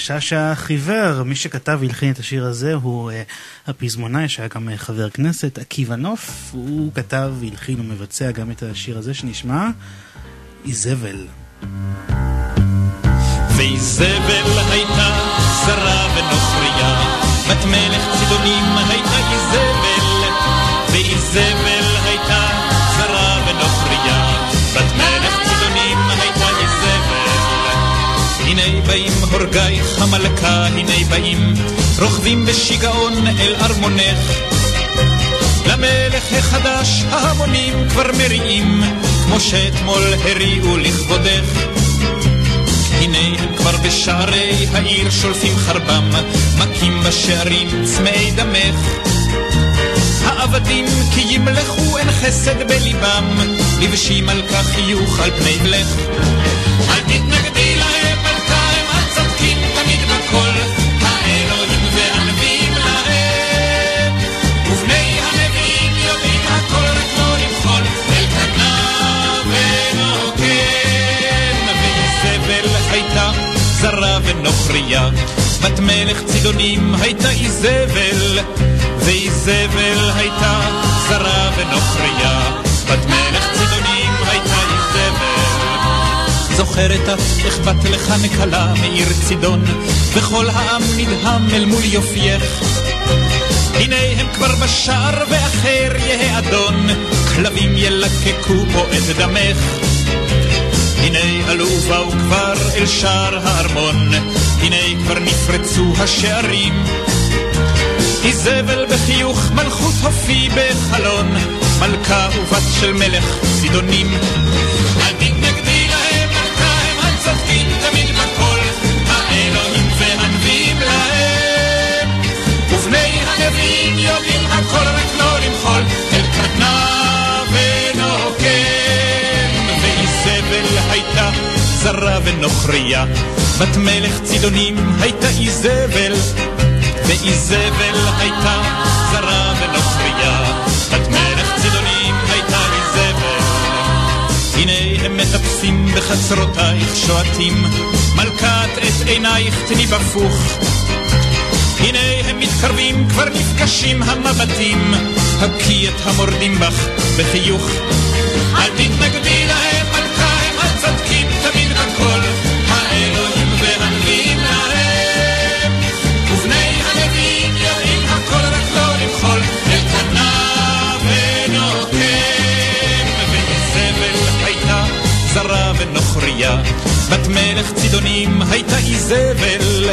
הגשש החיוור. מי שכתב והלחין את השיר הזה הוא אה, הפזמונאי שהיה גם אה, חבר כנסת, עקיבא נוף. הוא כתב והלחין ומבצע גם את השיר הזה שנשמע איזבל. ואיזבל הייתה זרה ונוכריה, בת מלך צידונים הייתה איזבל, ואיזבל באים הורגייך המלכה, הנה באים, רוכבים בשיגעון אל ארמונך. למלך החדש ההמונים כבר מריעים, כמו שאתמול הריעו לכבודך. הנה הם כבר בשערי העיר שולפים חרבם, מכים בשערים צמאי דמך. העבדים כי ימלכו אין חסד בליבם, לבשים על כך חיוך על פני בלך. זרה ונוכריה, בת מלך צידונים הייתה איזבל, ואיזבל הייתה זרה ונוכריה, בת מלך צידונים הייתה איזבל. זוכרת אף איך בת לך נקלה מעיר צידון, וכל העם נדהם אל מול יופייך. הנה הם כבר בשער ואחר יהא אדון, כלבים ילקקו בו את דמך. הנה עלו באו כבר אל שער הארמון, הנה כבר נפרצו השערים. איזבל בחיוך מלכות הופי בחלון, מלכה ובת של מלך צידונים. אל תתנגדי להם מלכה, הם הצודקים תמיד בכל, האלוהים והנביאים להם. ובני הנביאים יודעים הכל רק לא למחול, אל קטנה זרה ונוכריה, בת מלך צידונים הייתה איזבל, ואיזבל הייתה זרה ונוכריה, בת מלך צידונים הייתה איזבל. הנה הם מטפסים בחצרותייך שועטים, מלכת את עינייך תני בפוך. הנה הם מתקרבים, כבר נפגשים המבטים, הקי את המורדים בך בחיוך. אל תתנגדי להם, לא בת מלך צידונים הייתה איזבל,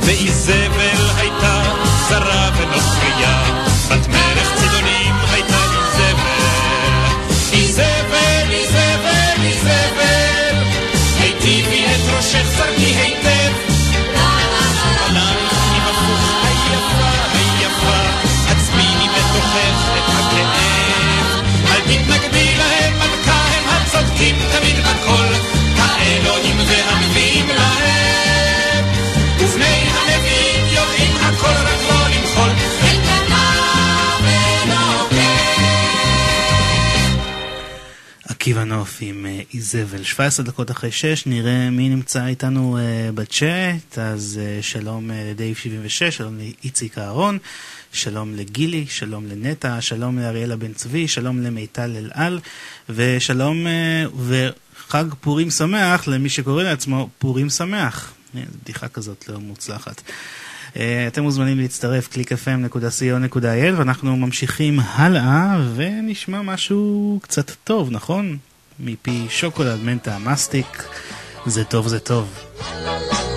ואיזבל הייתה זרה ונוכריה, בת מלך זרקי היטב. עלייך עם הפוך היפה, היפה, עצמיני בתוכך את הכאב. אל תתנגדי להם, מלכה, הם הצודקים תמיד בכל, האלוהים איוונוף עם אה, איזבל. 17 דקות אחרי 6, נראה מי נמצא איתנו אה, בצ'אט. אז אה, שלום לדייב 76, שלום לאיציק אהרון, שלום לגילי, שלום לנטע, שלום לאריאלה בן צבי, שלום למיטל אלעל, ושלום וחג פורים שמח למי שקורא לעצמו פורים שמח. בדיחה כזאת לא מוצלחת. אתם מוזמנים להצטרף, www.clickfm.co.il ואנחנו ממשיכים הלאה ונשמע משהו קצת טוב, נכון? מפי שוקולד מנטה מסטיק, זה טוב זה טוב. ותאמינו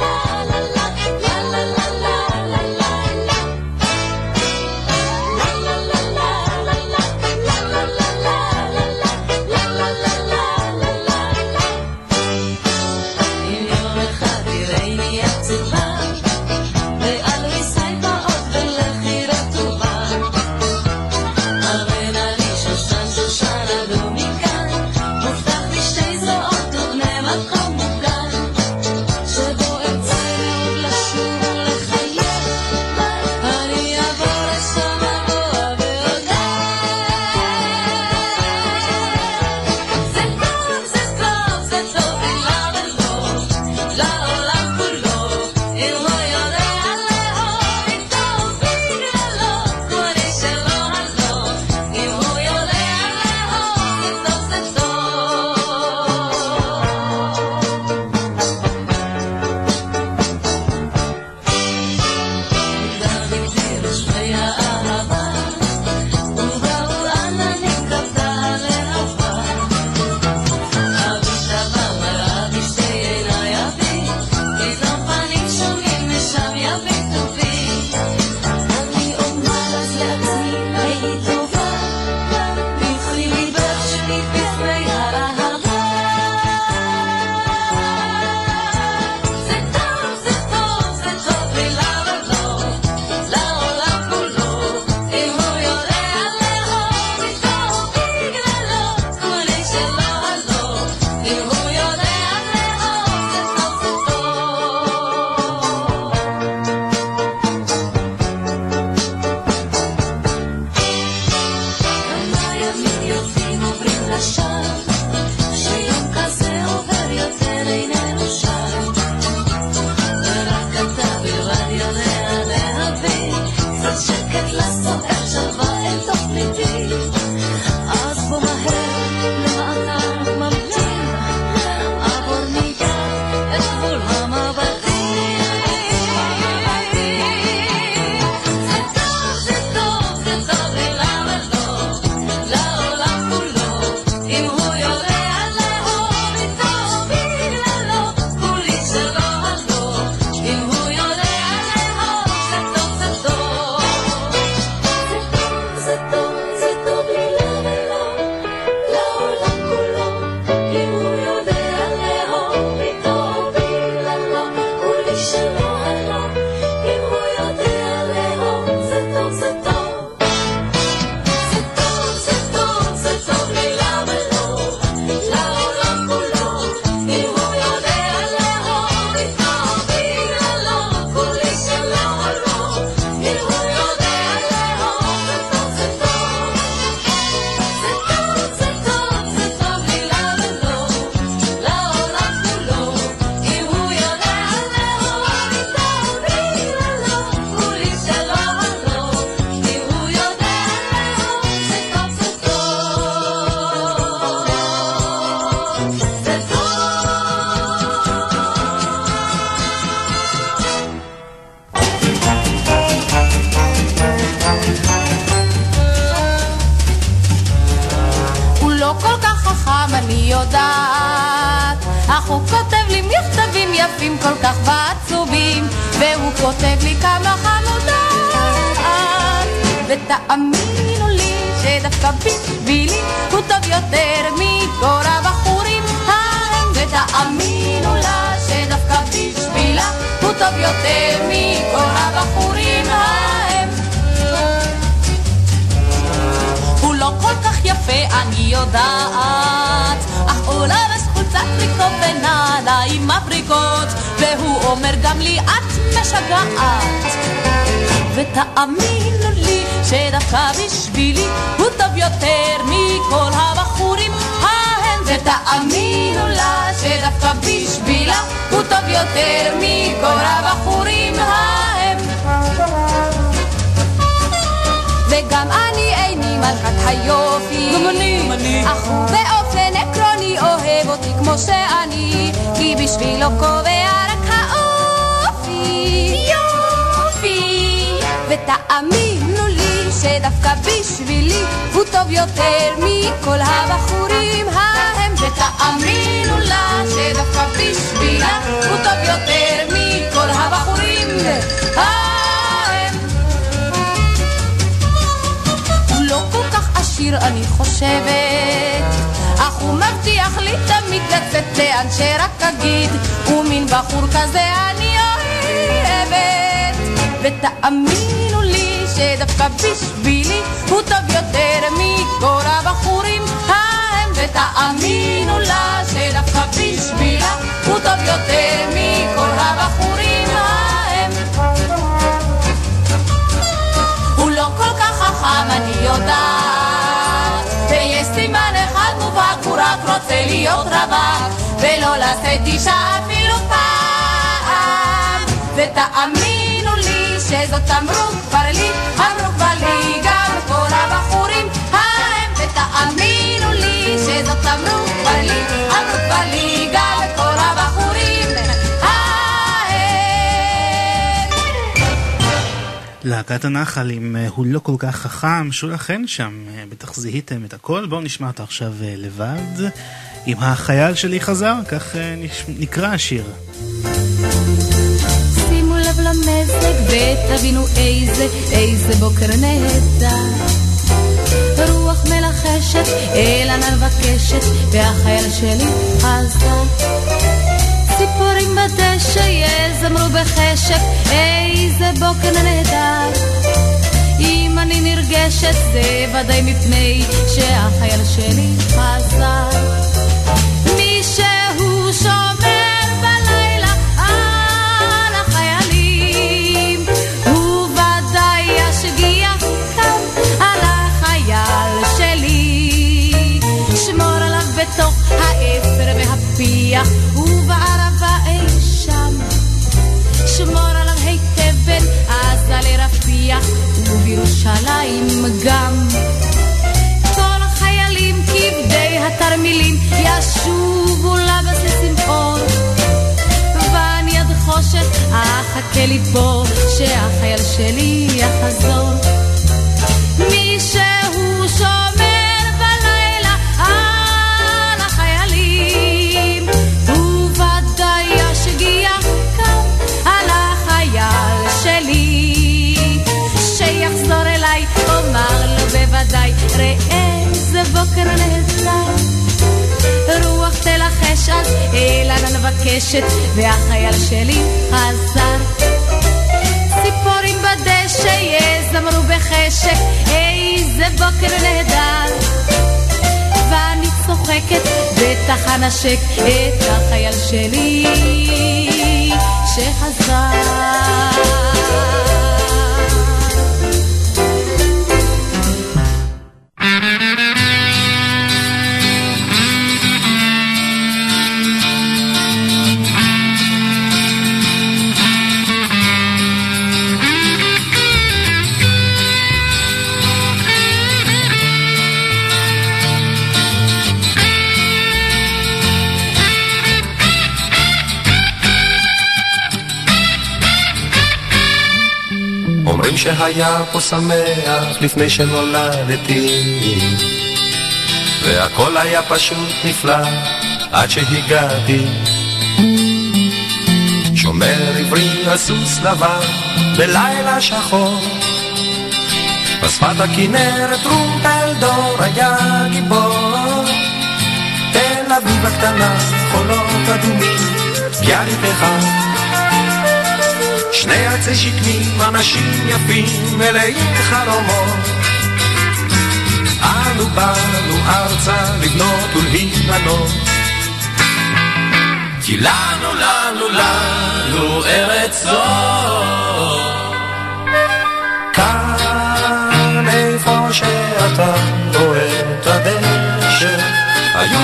להקת הנחל עם אה, הוא לא כל כך חכם, שולה חן שם, אה, בטח זיהיתם את הכל. בואו נשמע אותו עכשיו אה, לבד. עם החייל שלי חזר, כך נקרא השיר. שימו לב למזג ותבינו איזה, איזה בוקר נהדר. רוח מלחשת, אל הנר מבקשת, והחייל שלי חזר. ציפורים בדשא יזמרו בחשק, איזה בוקר נהדר. אם אני נרגשת זה ודאי מפני שהחייל שלי חזר. בלילה על על שלי. שם. שמור עליו היטב בין עזה לרפיח, ובירושלים גם. כל החיילים כבדי התרמילים ישובו לבסיסים אור. ואני עד חושך אחכה לי פה שהחייל שלי יחזור. ראה איזה בוקר נהדר. רוח תלחש אז, אילנה מבקשת, והחייל שלי חזר. ציפורים בדשא יזמרו בחשק, איזה בוקר נהדר. ואני צוחקת, בטח אנשק את החייל שלי שחזר. שהיה פה שמח לפני שנולדתי. והכל היה פשוט נפלא עד שהגעתי. שומר עברי על סוס לבן בלילה שחור. בשפת הכנרת טרומפלדור היה גיבור. תל אביב הקטנה חולות אדומים ביאליק אחד שני עצי שקמים, אנשים יפים, מלאים חלומות. אנו באנו ארצה לבנות ולהיבנות. כי לנו, לנו, לנו ארץ זו. איפה שאתה רואה את הדשא, היו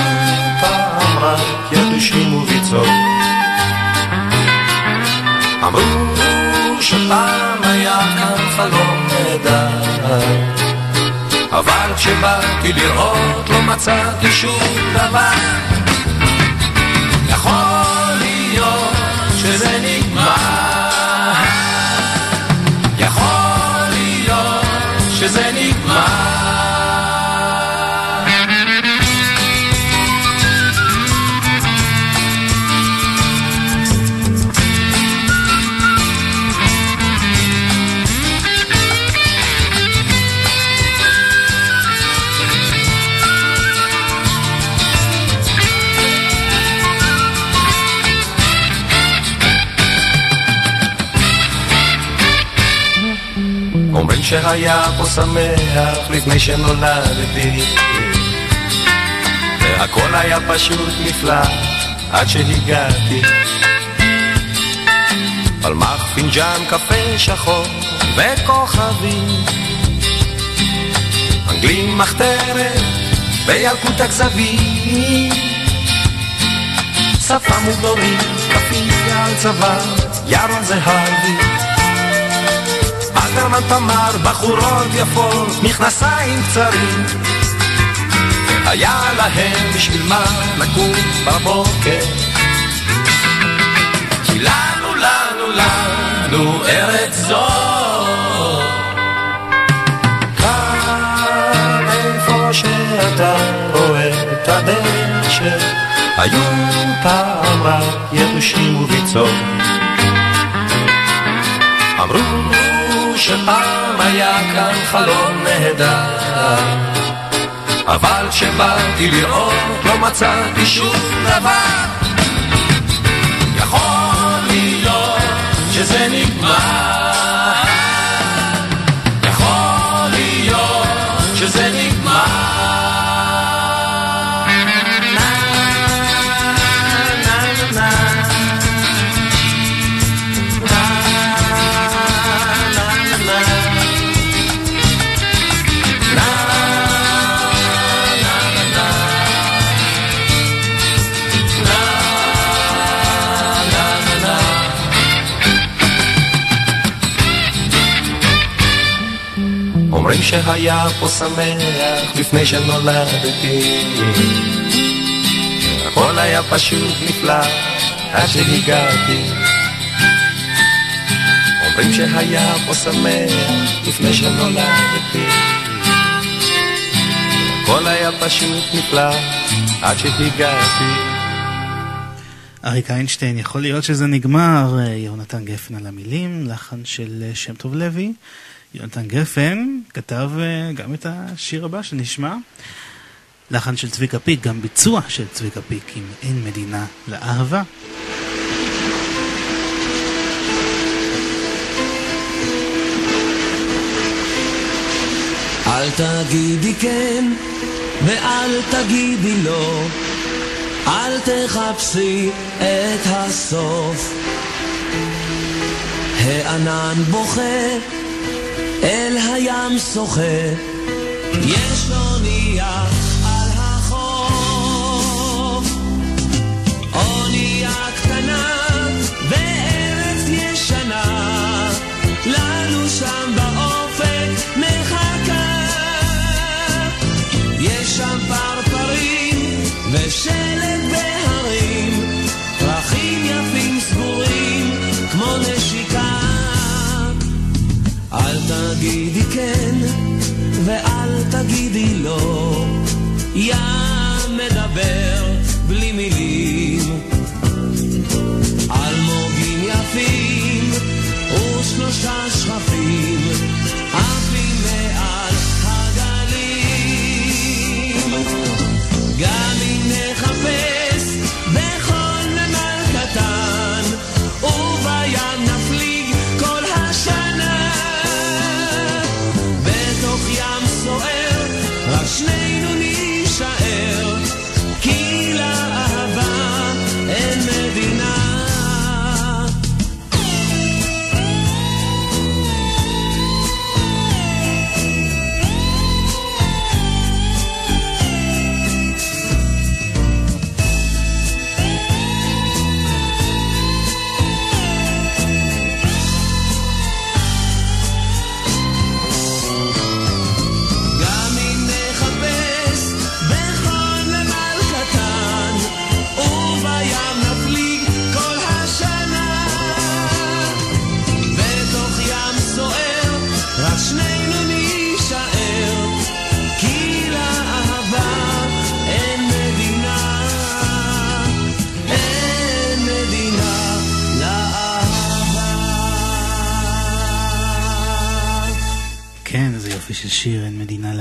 יתושים וביצות. אמרו שפעם היה כאן חלום נהדר, אבל כשבאתי לראות לא מצאתי שום דבר. שהיה פה שמח לפני שנולדתי. והכל היה פשוט נפלא עד שהגעתי. פלמח פינג'אן קפה שחור וכוכבים. אנגלים מחתרת בילקוט הכזבים. שפה מוגדורים, כפייה על צוואר, ירון זהבי אלתרמן תמר, בחורות יפות, מכנסיים קצרים. היה להם בשביל מה לקום בבוקר. כי לנו, לנו, לנו ארץ זו. כאן איפה שאתה רואה את הדשא, היו פעם רק יתושים וביצות. אמרו שפעם היה כאן חלום נהדר. אבל כשבאתי לראות לא מצאתי שום דבר. יכול להיות שזה נגמר. יכול להיות שזה נגמר שהיה פה שמח לפני שנולדתי. הכל היה פשוט נפלא עד שהגעתי. אומרים שהיה פה שמח לפני שנולדתי. הכל היה פשוט נפלא עד שהגעתי. אריק איינשטיין, יכול להיות שזה נגמר, יונתן גפן על המילים, לחן של שם טוב לוי. יונתן גפן כתב גם את השיר הבא שנשמע. לחן של צביקה פיק, גם ביצוע של צביקה פיק עם אין מדינה לאהבה. אל תגידי כן ואל תגידי לא, אל תחפשי את הסוף. הענן בוכה אל הים שוחה, יש אונייה על החוף. אונייה קטנה וארץ ישנה, לנו שם תגידי כן ואל תגידי לא,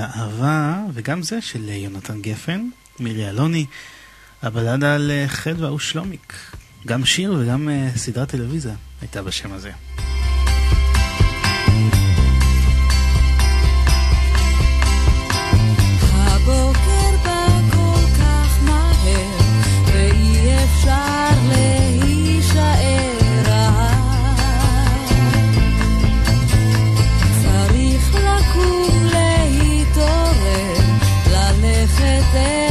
לאהבה, וגם זה של יונתן גפן, מירי אלוני, הבלדה על אה, חדווה ושלומיק. גם שיר וגם uh, סדרת טלוויזיה הייתה בשם הזה. there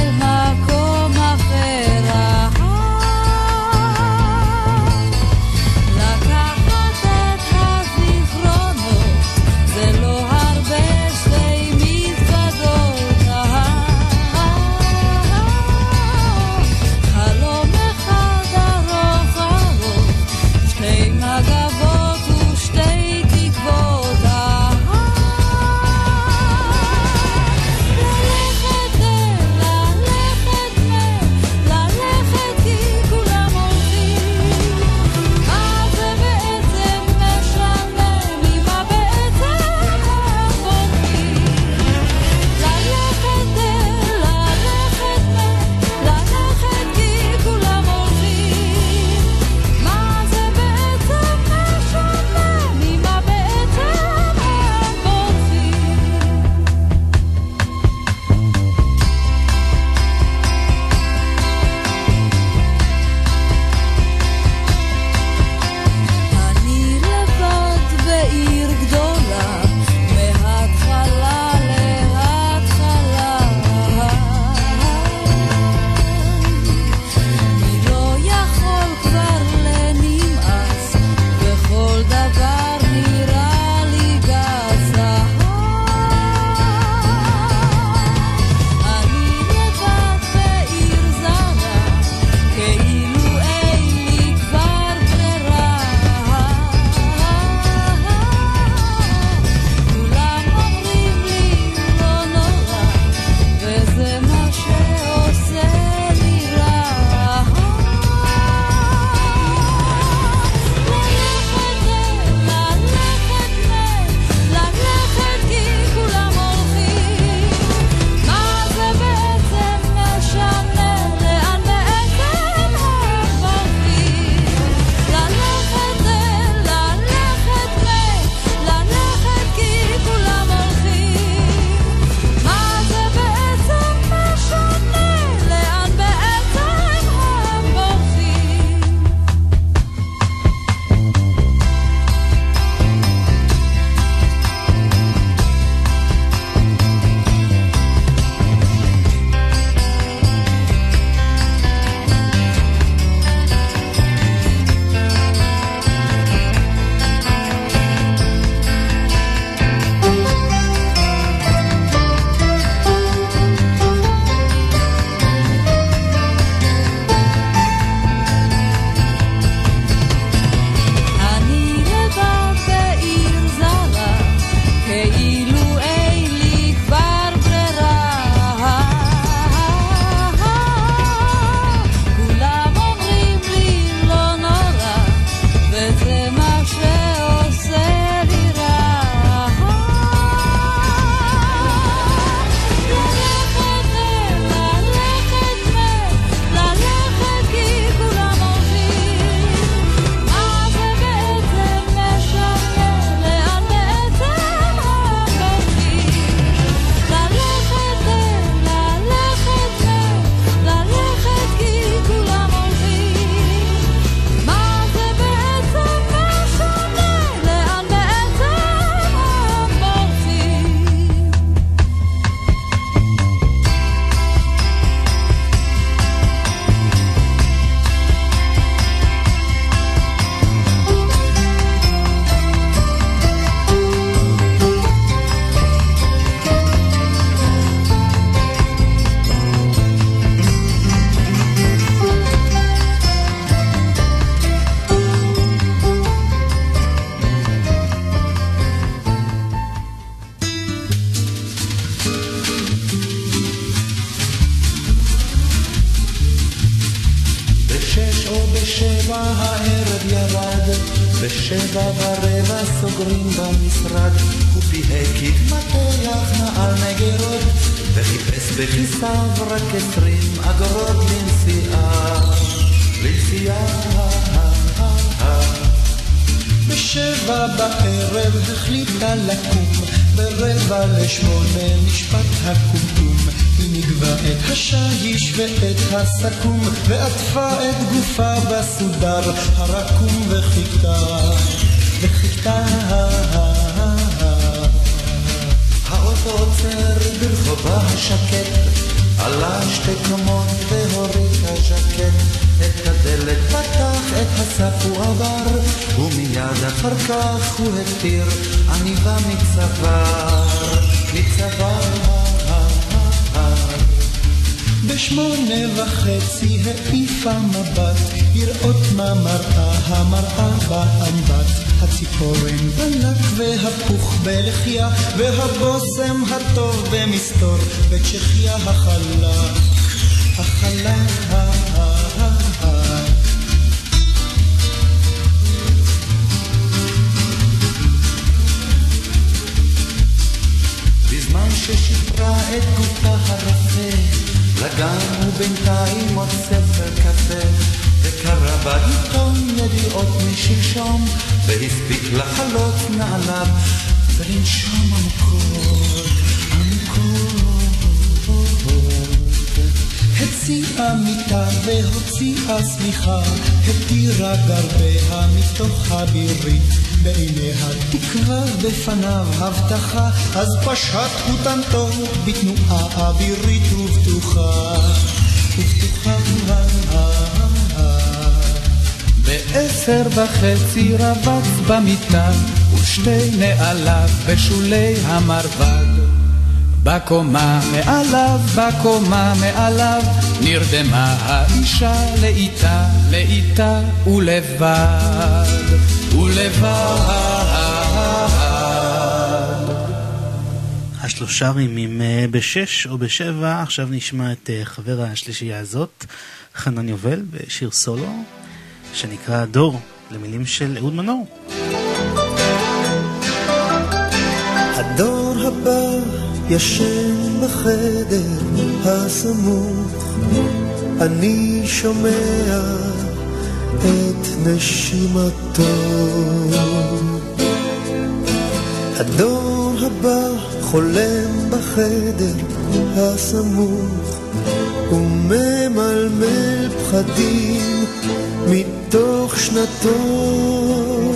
וחצי רבץ במיטה, ושתי נעליו בשולי המרבד. בקומה מעליו, בקומה מעליו, נרדמה האישה לאיטה, לאיטה ולבד, ולבד. השלושה רימים אה, בשש או בשבע, עכשיו נשמע את אה, חבר השלישייה הזאת, חנן יובל, בשיר סולו, שנקרא דור, למילים של אהוד מנור. הדור הבא ישן בחדר הסמוך, אני שומע את נשימתו. הדור הבא חולם בחדר הסמוך, וממלמל פחדים מתוך שנתו.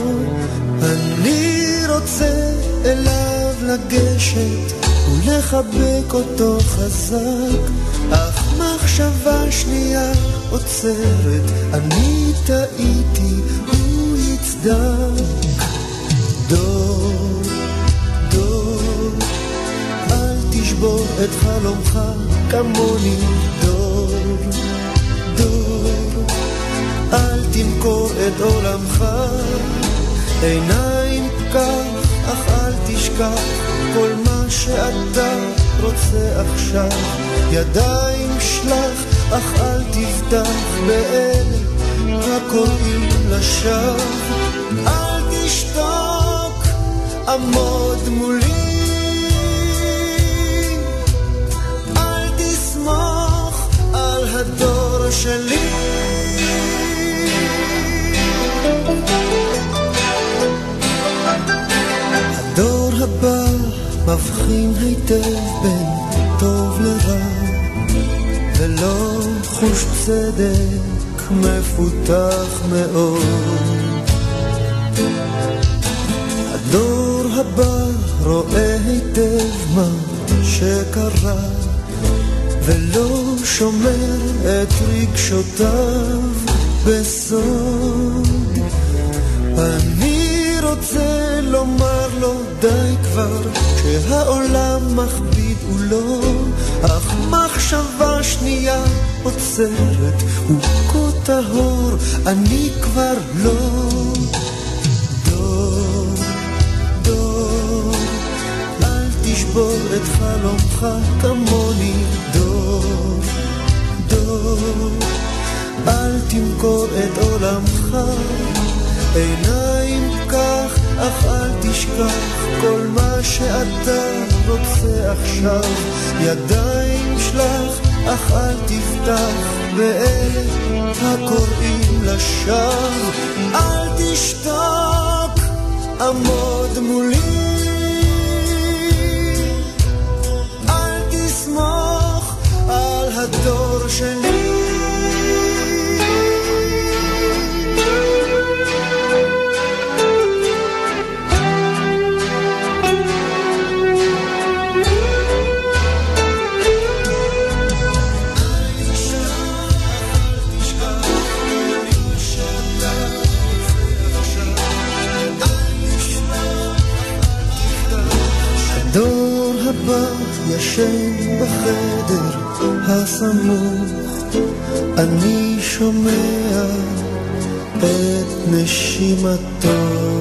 אני רוצה אליו לגשת ולחבק אותו חזק, אך מחשבה שנייה עוצרת, אני טעיתי, הוא יצדק. דור, דור, אל תשבור את חלומך כמוני, דור, אל תמכור את עולמך, עיניים כך, אך אל תשכח כל מה שאתה רוצה עכשיו, ידיים שלח, אך אל תפתח באלה הקוראים לשווא. אל תשתוק, עמוד מולי. אל תסמוך על הדור שלי. מבחין היטב בין טוב לרע, ולא חוש צדק מפותח מאוד. הדור הבא רואה היטב מה שקרה, ולא שומר את רגשותיו בסוד. שהעולם מכביד הוא לא, אך מחשבה שנייה עוצרת, הוא כה טהור, אני כבר לא. דור, דור, אל תשבור את חלומך כמוני, דור, דור, אל תמכור את עולמך, עיניים אך אל תשכח כל מה שאתה רוצה עכשיו. ידיים שלך, אך אל תפתח, ואלה הקוראים לשם. אל תשתק, עמוד מולי. אל תסמוך על הדור שלי. ישן בחדר הסמוך, אני שומע את נשימתו.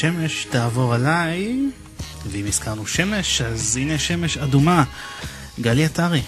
שמש תעבור עליי, ואם הזכרנו שמש, אז הנה שמש אדומה. גלי עטרי,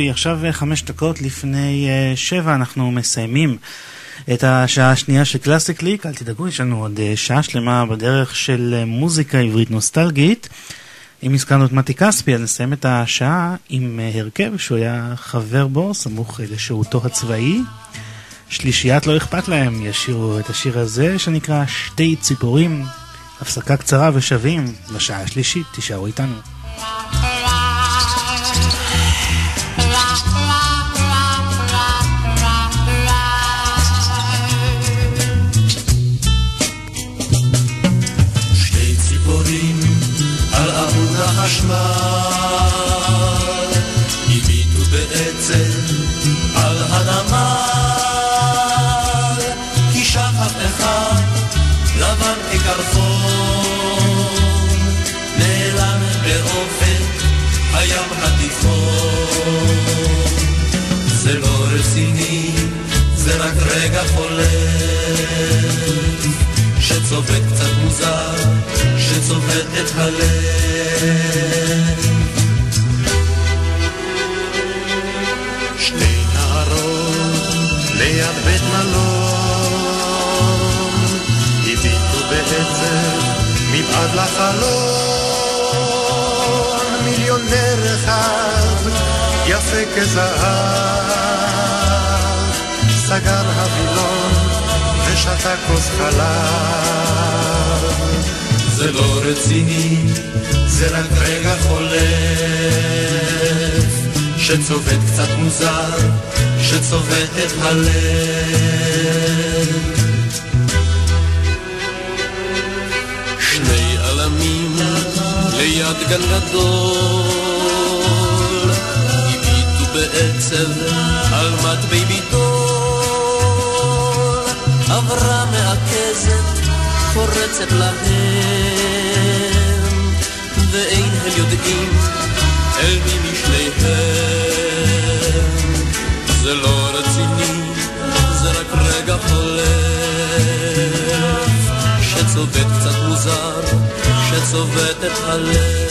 כספי, עכשיו אה, חמש דקות לפני אה, שבע אנחנו מסיימים את השעה השנייה של קלאסי קליק, אל תדאגו, יש לנו עוד אה, שעה שלמה בדרך של מוזיקה עברית נוסטלגית. אם הזכרנו את מתי כספי, אז נסיים את השעה עם הרכב שהוא היה חבר בו, סמוך לשירותו הצבאי. שלישיית לא אכפת להם ישירו את השיר הזה שנקרא שתי ציפורים. הפסקה קצרה ושבים בשעה השלישית, תישארו איתנו. כזהב, סגר הווילון ושתה כוס חלב. זה לא רציני, זה רק רגע חולף, שצובט קצת מוזר, שצובט את הלב. שני עלמים ליד גן גדול, בעצב על מטבי בידול, עברה מעכזת, פורצת להם, ואין הם יודעים אל מי משניהם. זה לא רציני, זה רק רגע חולף, שצובט קצת מוזר, שצובט את הלב.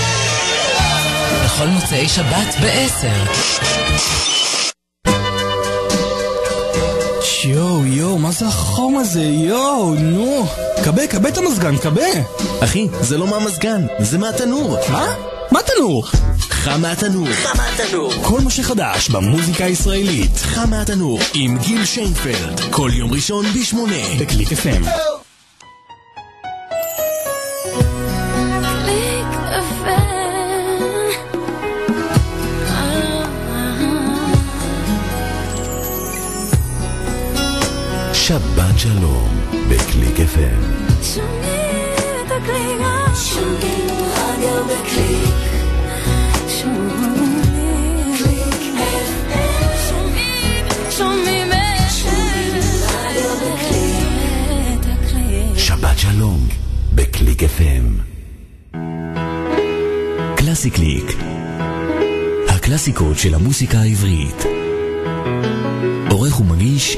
בכל מוצאי שבת ב-10. יואו, יואו, מה זה החום הזה? יואו, נו. כבה, כבה את המזגן, כבה. אחי, זה לא מהמזגן, זה מהתנור. מה? מה תנור? חם מהתנור. חם מהתנור. כל מה שחדש במוזיקה הישראלית. חם מהתנור עם גיל שיינפלד. כל יום ראשון בשמונה. בקליק FM. שבת שלום FM. שומעים את הקליק, שומעים רדיו בקליק. שומעים קליק FM. שומעים, שומעים רדיו בקליק. שבת שלום בקליק FM. קלאסי קליק. הקלאסיקות של המוסיקה העברית. עורך ומגיש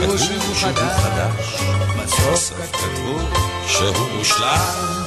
כתבו שהוא חדש, בסוף כתבו שהוא מושלם.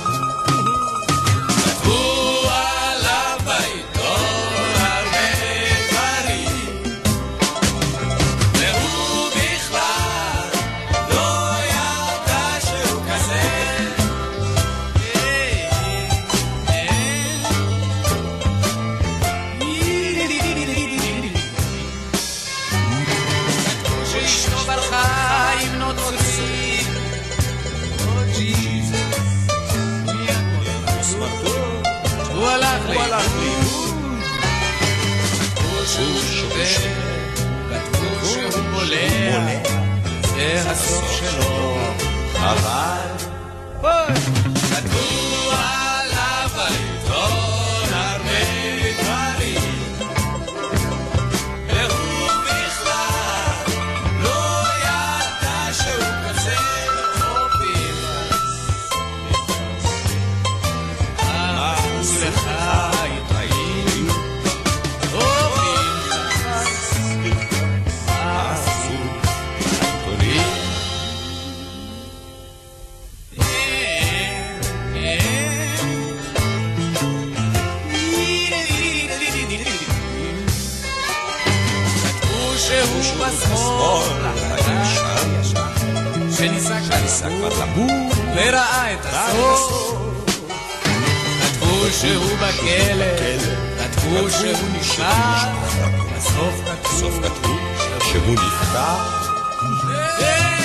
נכנס, בסוף כתוב שהוא נפתח.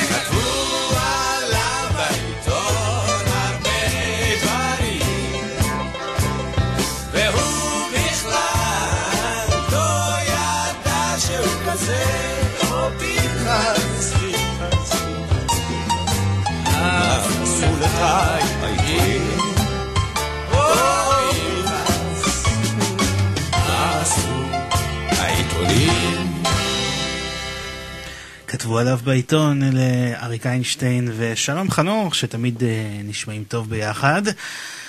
כתוב עליו בעיתון הרבה דברים, והוא בכלל לא ידע שהוא כזה, או פנחס, פנחס, פנחס. אף סולתיים כתבו עליו בעיתון אלה אריק איינשטיין ושלום חנוך שתמיד אה, נשמעים טוב ביחד.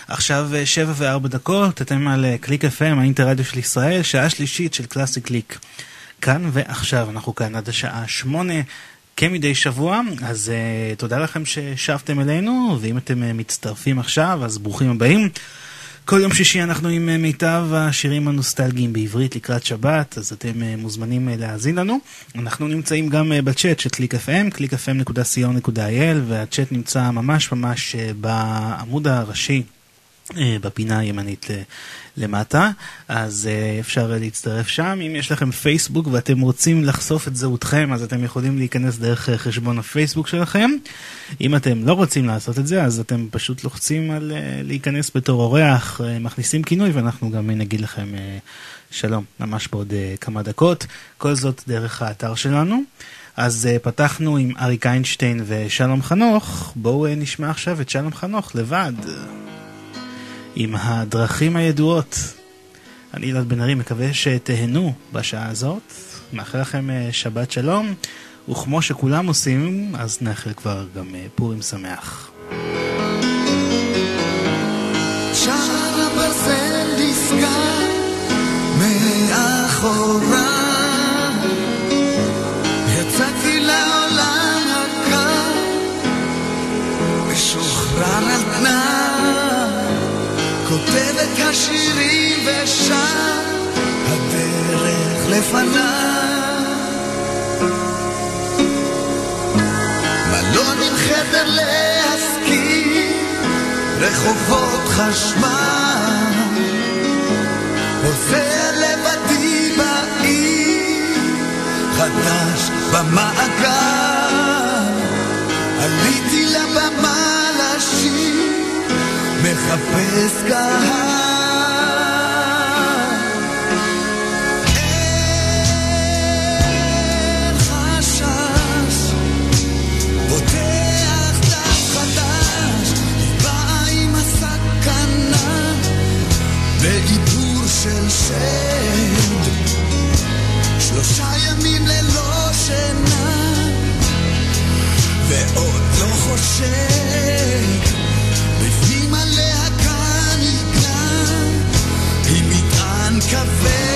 עכשיו אה, שבע וארבע דקות, אתם על אה, קליק FM, האינטרדיו של ישראל, שעה שלישית של קלאסי קליק. כאן ועכשיו, אנחנו כאן עד השעה שמונה. כמדי שבוע, אז אה, תודה לכם ששבתם אלינו, ואם אתם אה, מצטרפים עכשיו, אז ברוכים הבאים. כל יום שישי אנחנו עם אה, מיטב השירים הנוסטלגיים בעברית לקראת שבת, אז אתם אה, מוזמנים אה, להאזין לנו. אנחנו נמצאים גם בצ'אט של קליק FM, www.clickfm.co.il, והצ'אט נמצא ממש ממש בעמוד הראשי. אה, בפינה הימנית אה, למטה, אז אה, אפשר להצטרף שם. אם יש לכם פייסבוק ואתם רוצים לחשוף את זהותכם, אז אתם יכולים להיכנס דרך חשבון הפייסבוק שלכם. אם אתם לא רוצים לעשות את זה, אז אתם פשוט לוחצים על להיכנס בתור אורח, מכניסים כינוי, ואנחנו גם נגיד לכם שלום, ממש בעוד כמה דקות. כל זאת דרך האתר שלנו. אז פתחנו עם אריק איינשטיין ושלום חנוך, בואו נשמע עכשיו את שלום חנוך לבד. עם הדרכים הידועות. אני אלעד בן ארי, מקווה שתהנו בשעה הזאת. מאחל לכם אה, שבת שלום, וכמו שכולם עושים, אז נאחל כבר גם אה, פורים שמח. שער הברזל נסגר בכורה את השירים ושר הדרך לפניי מלון עם חדר להשכיר רחובות חשמל. עובר לבדי בעיר חדש במעגל. עליתי לבמה לשיר עם הסכנה בעיבור של שד שלושה ימים ללא שינה ועוד לא חושב café.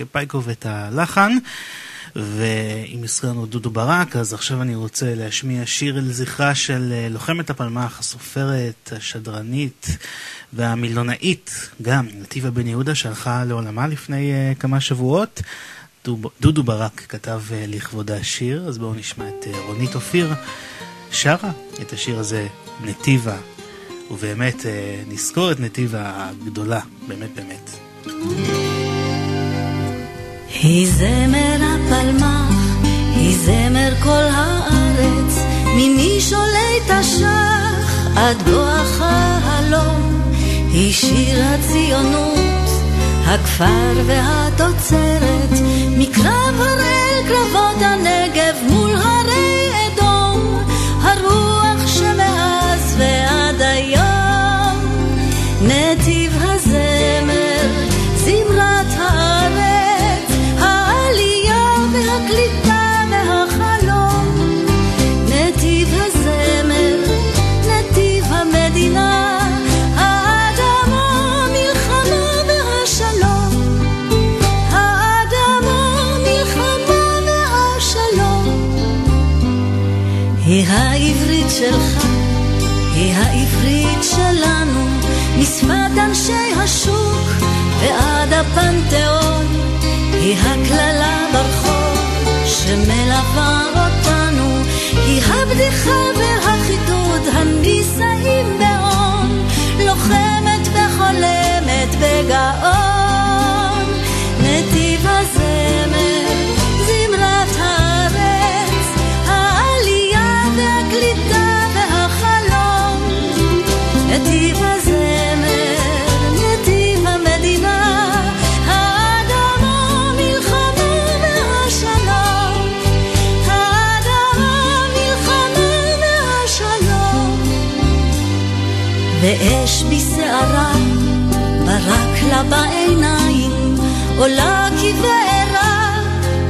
שייקה פייקוב את הלחן. ואם הזכרנו דודו ברק, אז עכשיו אני רוצה להשמיע שיר אל זכרה של אה, לוחמת הפלמ"ח, הסופרת, השדרנית והמילונאית, גם נתיבה בן יהודה, שהלכה לעולמה לפני uh, כמה שבועות. דודו, ברק כתב uh, לכבודה שיר, אז בואו נשמע את רונית אופיר שרה את השיר הזה, נתיבה, ובאמת נזכור את נתיבה הגדולה, באמת באמת. היא זמר הפלמ"ח, היא זמר כל הארץ, ממשעולי תש"ח עד בואך הלום, היא שיר הציונות, הכפר והתוצרת, מקרב הרי קרבות הנגב מול הרי ועד הפנתיאון, היא הקללה ברחוב שמלווה אותנו, היא הבדיחה והחידוד לה בעיניים, עולה כבעירה,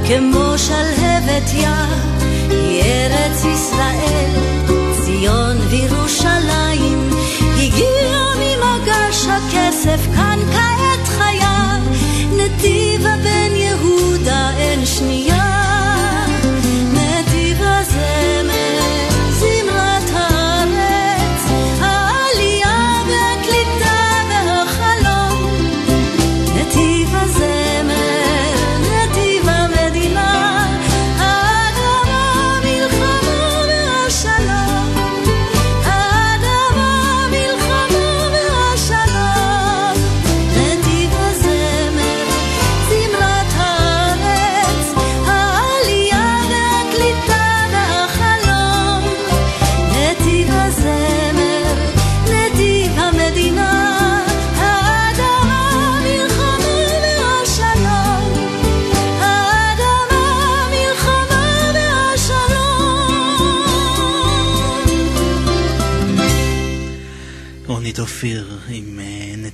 כמו שלהבת ים, היא ארץ ישראל, ציון וירושלים,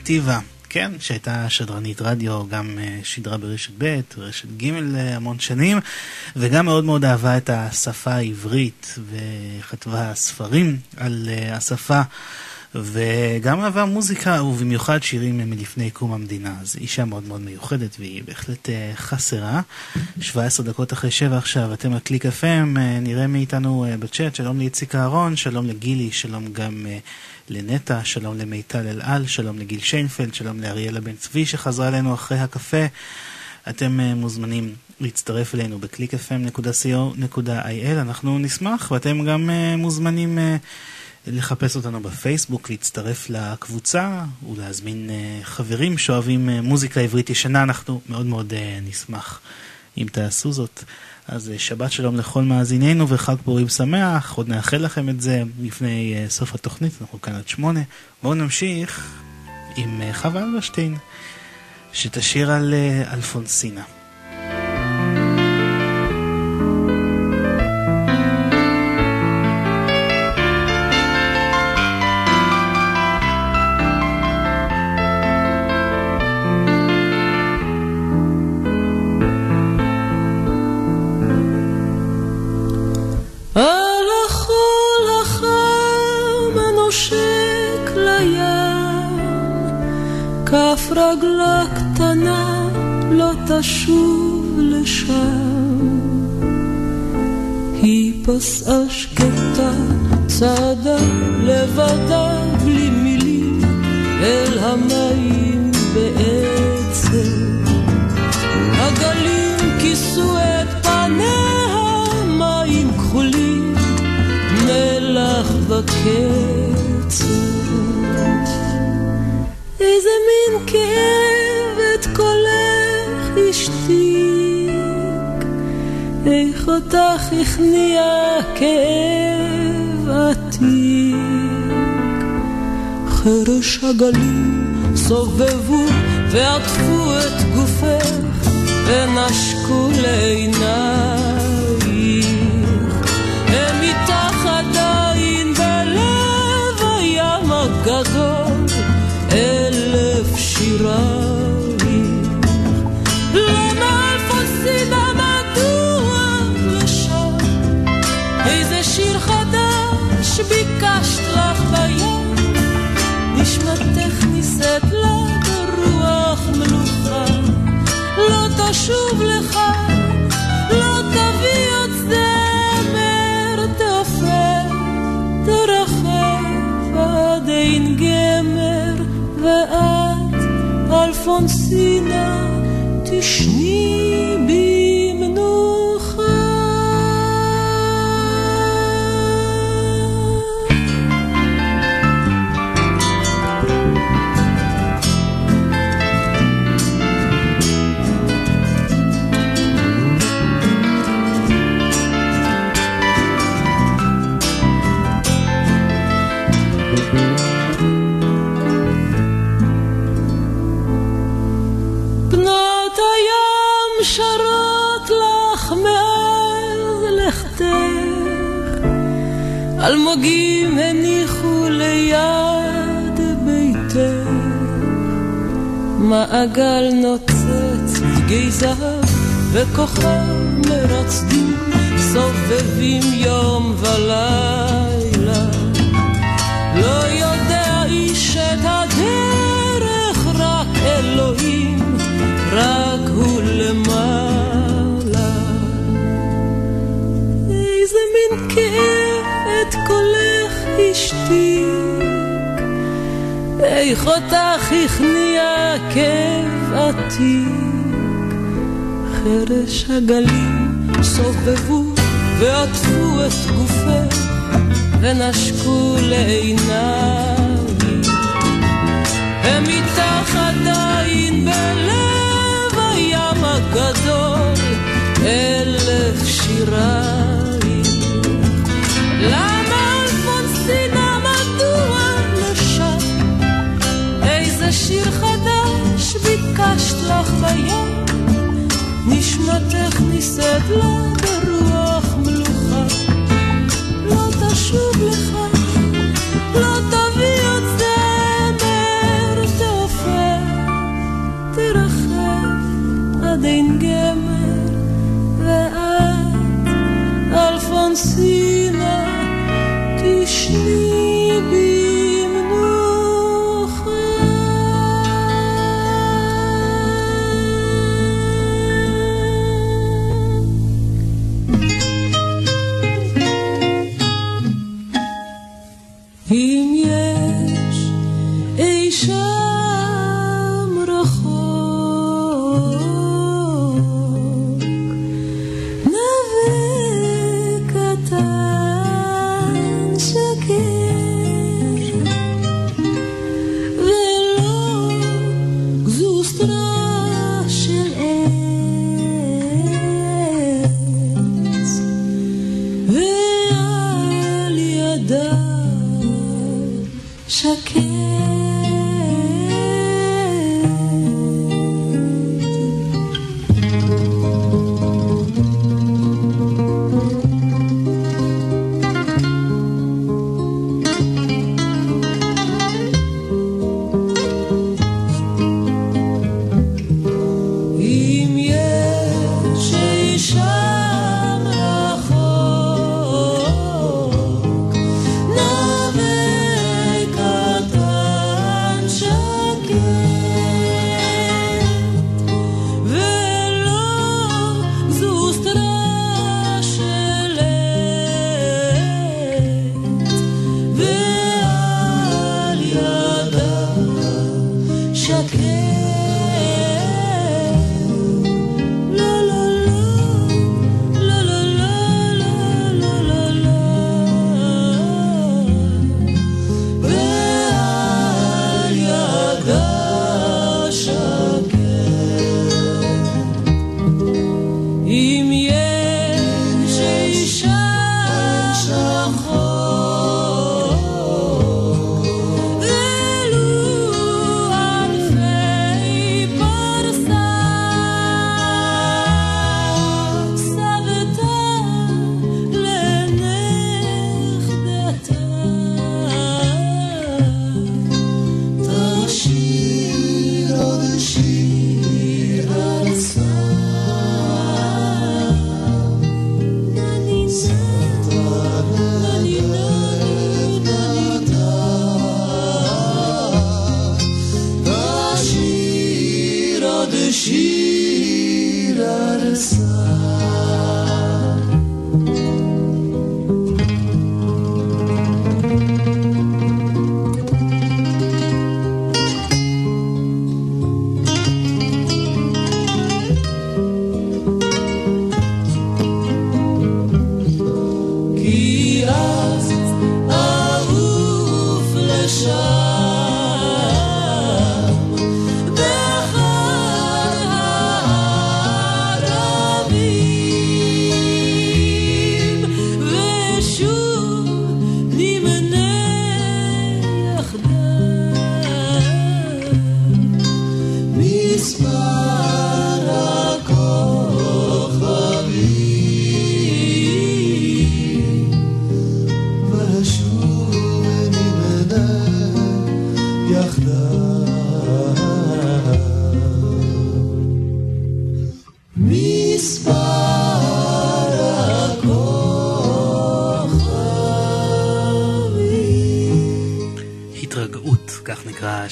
נתיבה, כן, שהייתה שדרנית רדיו, גם אה, שידרה ברשת ב', רשת ג' אה, המון שנים, וגם מאוד מאוד אהבה את השפה העברית, וכתבה ספרים על אה, השפה. וגם אהבה מוזיקה, ובמיוחד שירים מלפני קום המדינה. אז אישה מאוד מאוד מיוחדת, והיא בהחלט חסרה. 17 דקות אחרי שבע עכשיו, אתם על קליק FM, אה, נראה מאיתנו בצ'אט, שלום לאיציק אהרון, שלום לגילי, שלום גם לנטע, שלום למיטל אלעל, שלום לגיל שיינפלד, שלום לאריאלה בן צבי שחזרה אלינו אחרי הקפה. אתם אה, מוזמנים להצטרף אלינו ב-clickfm.co.il, אנחנו נשמח, ואתם גם אה, מוזמנים אה, לחפש אותנו בפייסבוק, להצטרף לקבוצה ולהזמין חברים שאוהבים מוזיקה עברית ישנה, אנחנו מאוד מאוד נשמח אם תעשו זאת. אז אה, שבת שלום לכל מאזיננו וחג פורים שמח, עוד נאחל לכם את זה לפני אה, סוף התוכנית, אנחנו כאן עד שמונה. בואו נמשיך עם אה, חווה אלברשטיין, שתשיר על אלפונסינה. רגלה קטנה לא תשוב לשם. היא פסעה שקטה, צעדה לבדה בלי מילים אל המים בעצם. הגלים כיסו את פניה, מים כחולים, מלח וקצת. איזה מין כאב את קולך השתיק, איך אותך הכניע כאב עתיק. חרש הגלים סובבו ועטפו את גופך ונשקו לעינייך. הם איתך עדיין בלב הים הגדול, אלף וכוכב מרצדים, סובבים יום ולילה. לא יודע איש את הדרך, רק אלוהים, רק הוא למעלה. איזה מין כאב את קולך השתיק, איך אותך הכניע כאב עתיק. חרש הגלים סובבו ועטפו את גופך ונשקו לעיניי. איתך עדיין בלב הים הגדול, אלף שירייך. למה אלפונסינה מדוע לשם? איזה שיר חדש ביקשת לך בים? נשמתך נישאת לה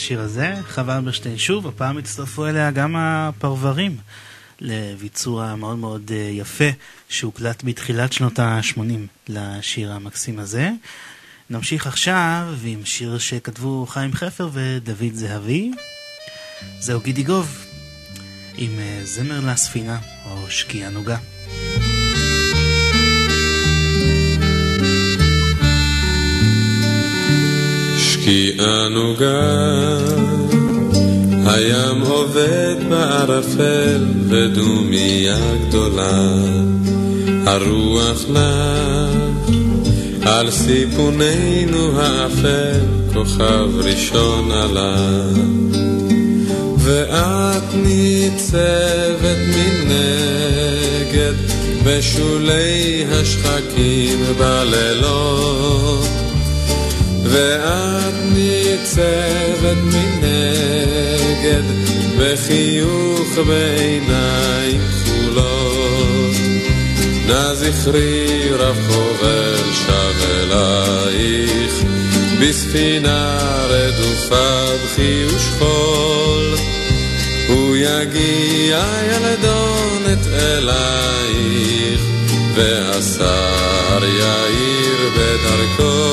השיר הזה. חווה אלברשטיין שוב, הפעם הצטרפו אליה גם הפרברים לביצוע מאוד מאוד אה, יפה שהוקלט בתחילת שנות ה-80 לשיר המקסים הזה. נמשיך עכשיו עם שיר שכתבו חיים חפר ודוד זהבי. זהו גידי גוב עם אה, זמר לספינה או שקיעה נוגה. שקיעה נוגה, הים עובד בערפל ודומיה גדולה, הרוח נח על סיפוננו האפל, כוכב ראשון עלה. ואת ניצבת מנגד בשולי השחקים בלילות ואת ניצבת מנגד בחיוך בעיניים כחולות. נא זכרי רב חובל שב אלייך בספינה רדופה בכי ושכול. הוא יגיע ילדונת אלייך והשר יאיר בדרכו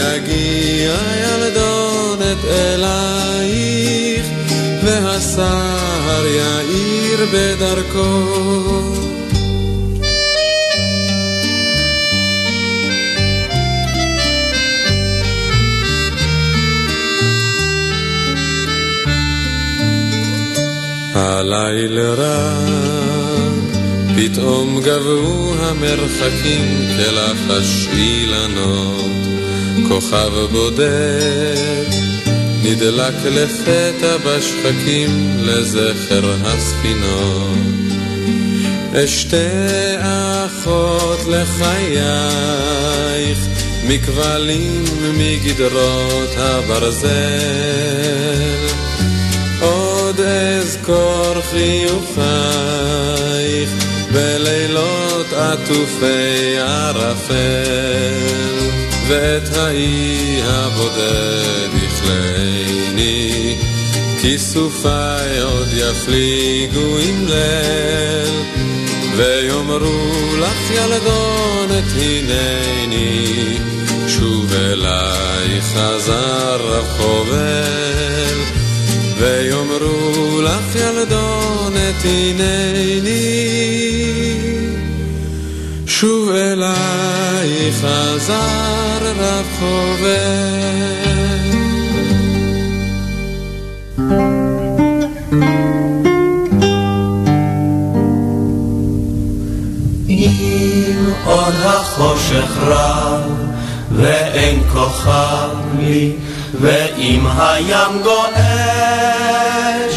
יגיע ילדונת אלייך והשר יאיר בדרכו. הלילה רע, פתאום גבו המרחקים כלחש אילנות, כוכב בודד נדלק לפתע בשחקים לזכר הספינות. אשתי אחות לחייך, מכבלים מגדרות הברזל. עוד אזכור חיוכייך בלילות עטופי ערפל ואת האי הבודד יכלני כיסופיי עוד יפליגו עם ליל ויאמרו לך ילדונת הנני שוב אליי חזר רב חובל ויאמרו לך ילדונת הנני שוב אליי חזר רב חובל אם עוד החושך רב ואין כוכב לי ואם הים גועש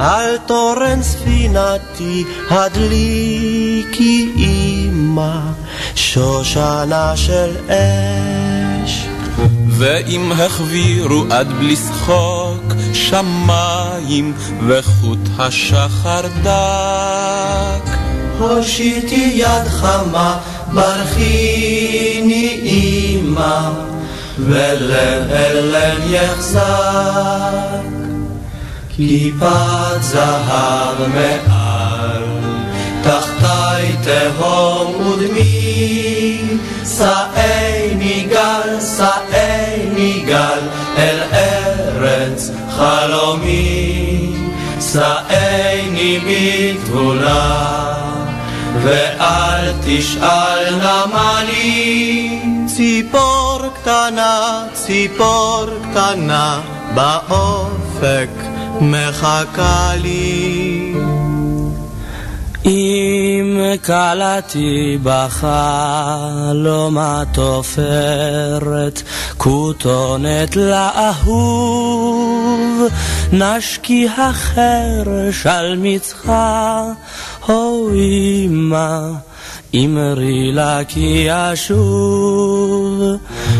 על תורן ספינתי הדליקי אימה שושנה של אש ואם החבירו עד בלי שחוק שמיים וחוט השחר דק הושיטי יד חמה ברכיני אימה ולב אל לב יחזק כיפת זהב מעל תחתי תהום ודמי. שאי גל, שאי גל אל ארץ חלומי. שאי בתבונה ואל תשאל נא לי ציפור קטנה, ציפור קטנה באופק מחכה לי. אם קלעתי בחלום התופרת כותונת לאהוב נשקי החרש על מצחה הו אמא אמרי לה כי אשוב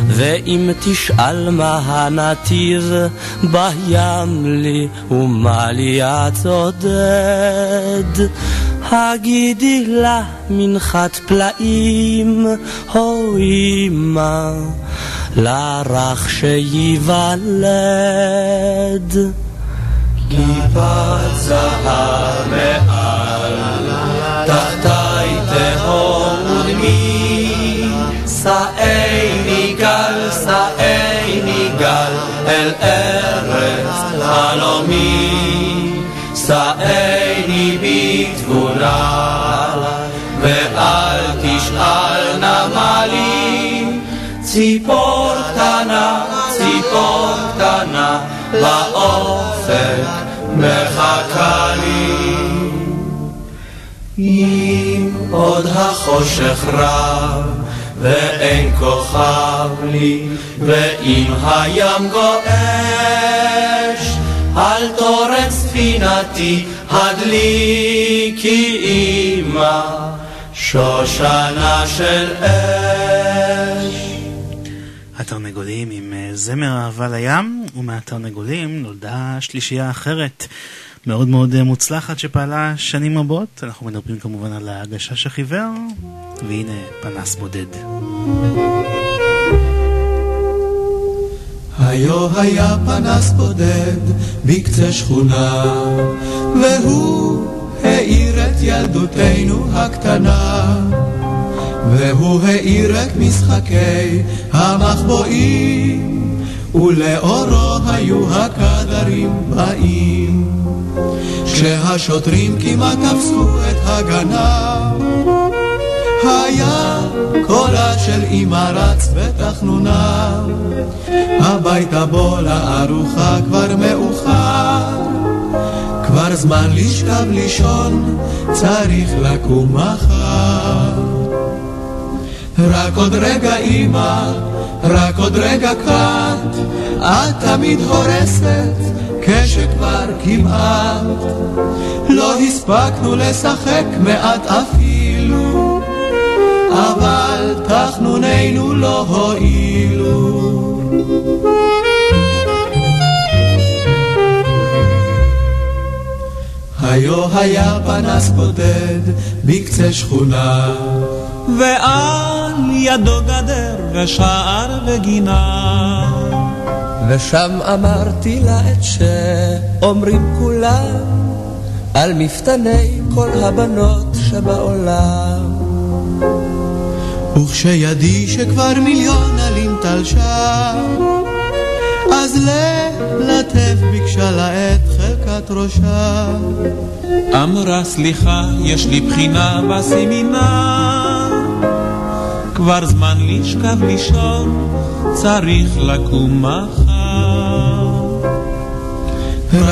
ואם תשאל מה הנתיב, בים לי ומה לי הצודד. הגידי לה מנחת פלאים, הו אמא, לרך שייוולד. כיפת זהב מעל, תחתי תהום ודמי, שאיני גל, שאיני גל, אל ארץ חלומי, שאיני בתבונה, ואל תשאל נמלי, ציפור קטנה, ציפור קטנה, באופק מחכה לי. אם עוד החושך רב ואין כוכב לי, ואם הים גועש, אל תורץ ספינתי, הדליקי אימה, שושנה של אש. התרנגולים עם אה, זמר אהבה לים, ומהתרנגולים נולדה שלישייה אחרת מאוד מאוד אה, מוצלחת שפעלה שנים רבות. אנחנו מדברים כמובן על הגשש החיוור, והנה פנס בודד. היו היה פנס בודד בקצה שכונה, והוא האיר את ילדותנו הקטנה. והוא האיר את משחקי המחבואים, ולאורו היו הקדרים באים. כשהשוטרים כמעט תפסו את הגנב, היה קולה של אמא רץ בתחנונה, הביתה בוא לארוחה כבר מאוחר, כבר זמן לשכב לישון, צריך לקום מחר. רק עוד רגע אמא, רק עוד רגע קט, את תמיד הורסת כשכבר כמעט לא הספקנו לשחק מעט אפילו, אבל תחנונינו לא הועילו. היו היה פנס בודד בקצה שכונה ועל ידו גדר ושער וגינה. ושם אמרתי לה את שאומרים כולם על מפתני כל הבנות שבעולם. וכשידי שכבר מיליון עלים תלשה, אז ללטף ביקשה לה את חלקת ראשה. אמרה סליחה, יש לי בחינה בסמינר. כבר זמן לשכב לישון, צריך לקום מחר.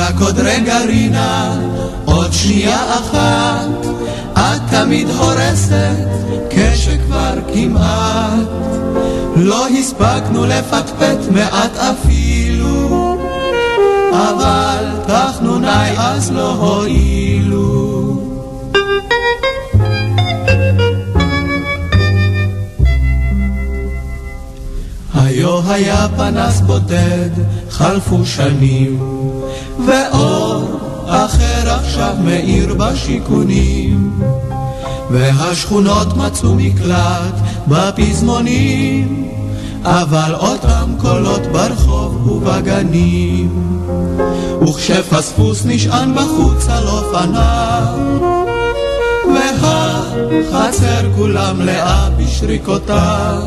רק עוד רגע רינה, עוד שנייה אחת, את תמיד הורסת, כשכבר כמעט. לא הספקנו לפטפט מעט אפילו, אבל תחנוני אז לא הועילו. היו היה פנס בודד, חלפו שנים, ואור אחר עכשיו מאיר בשיכונים, והשכונות מצאו מקלט בפזמונים, אבל אותם קולות ברחוב ובגנים. וכשפספוס נשען בחוץ על אופניו, והחצר כולה מלאה בשריקותיו,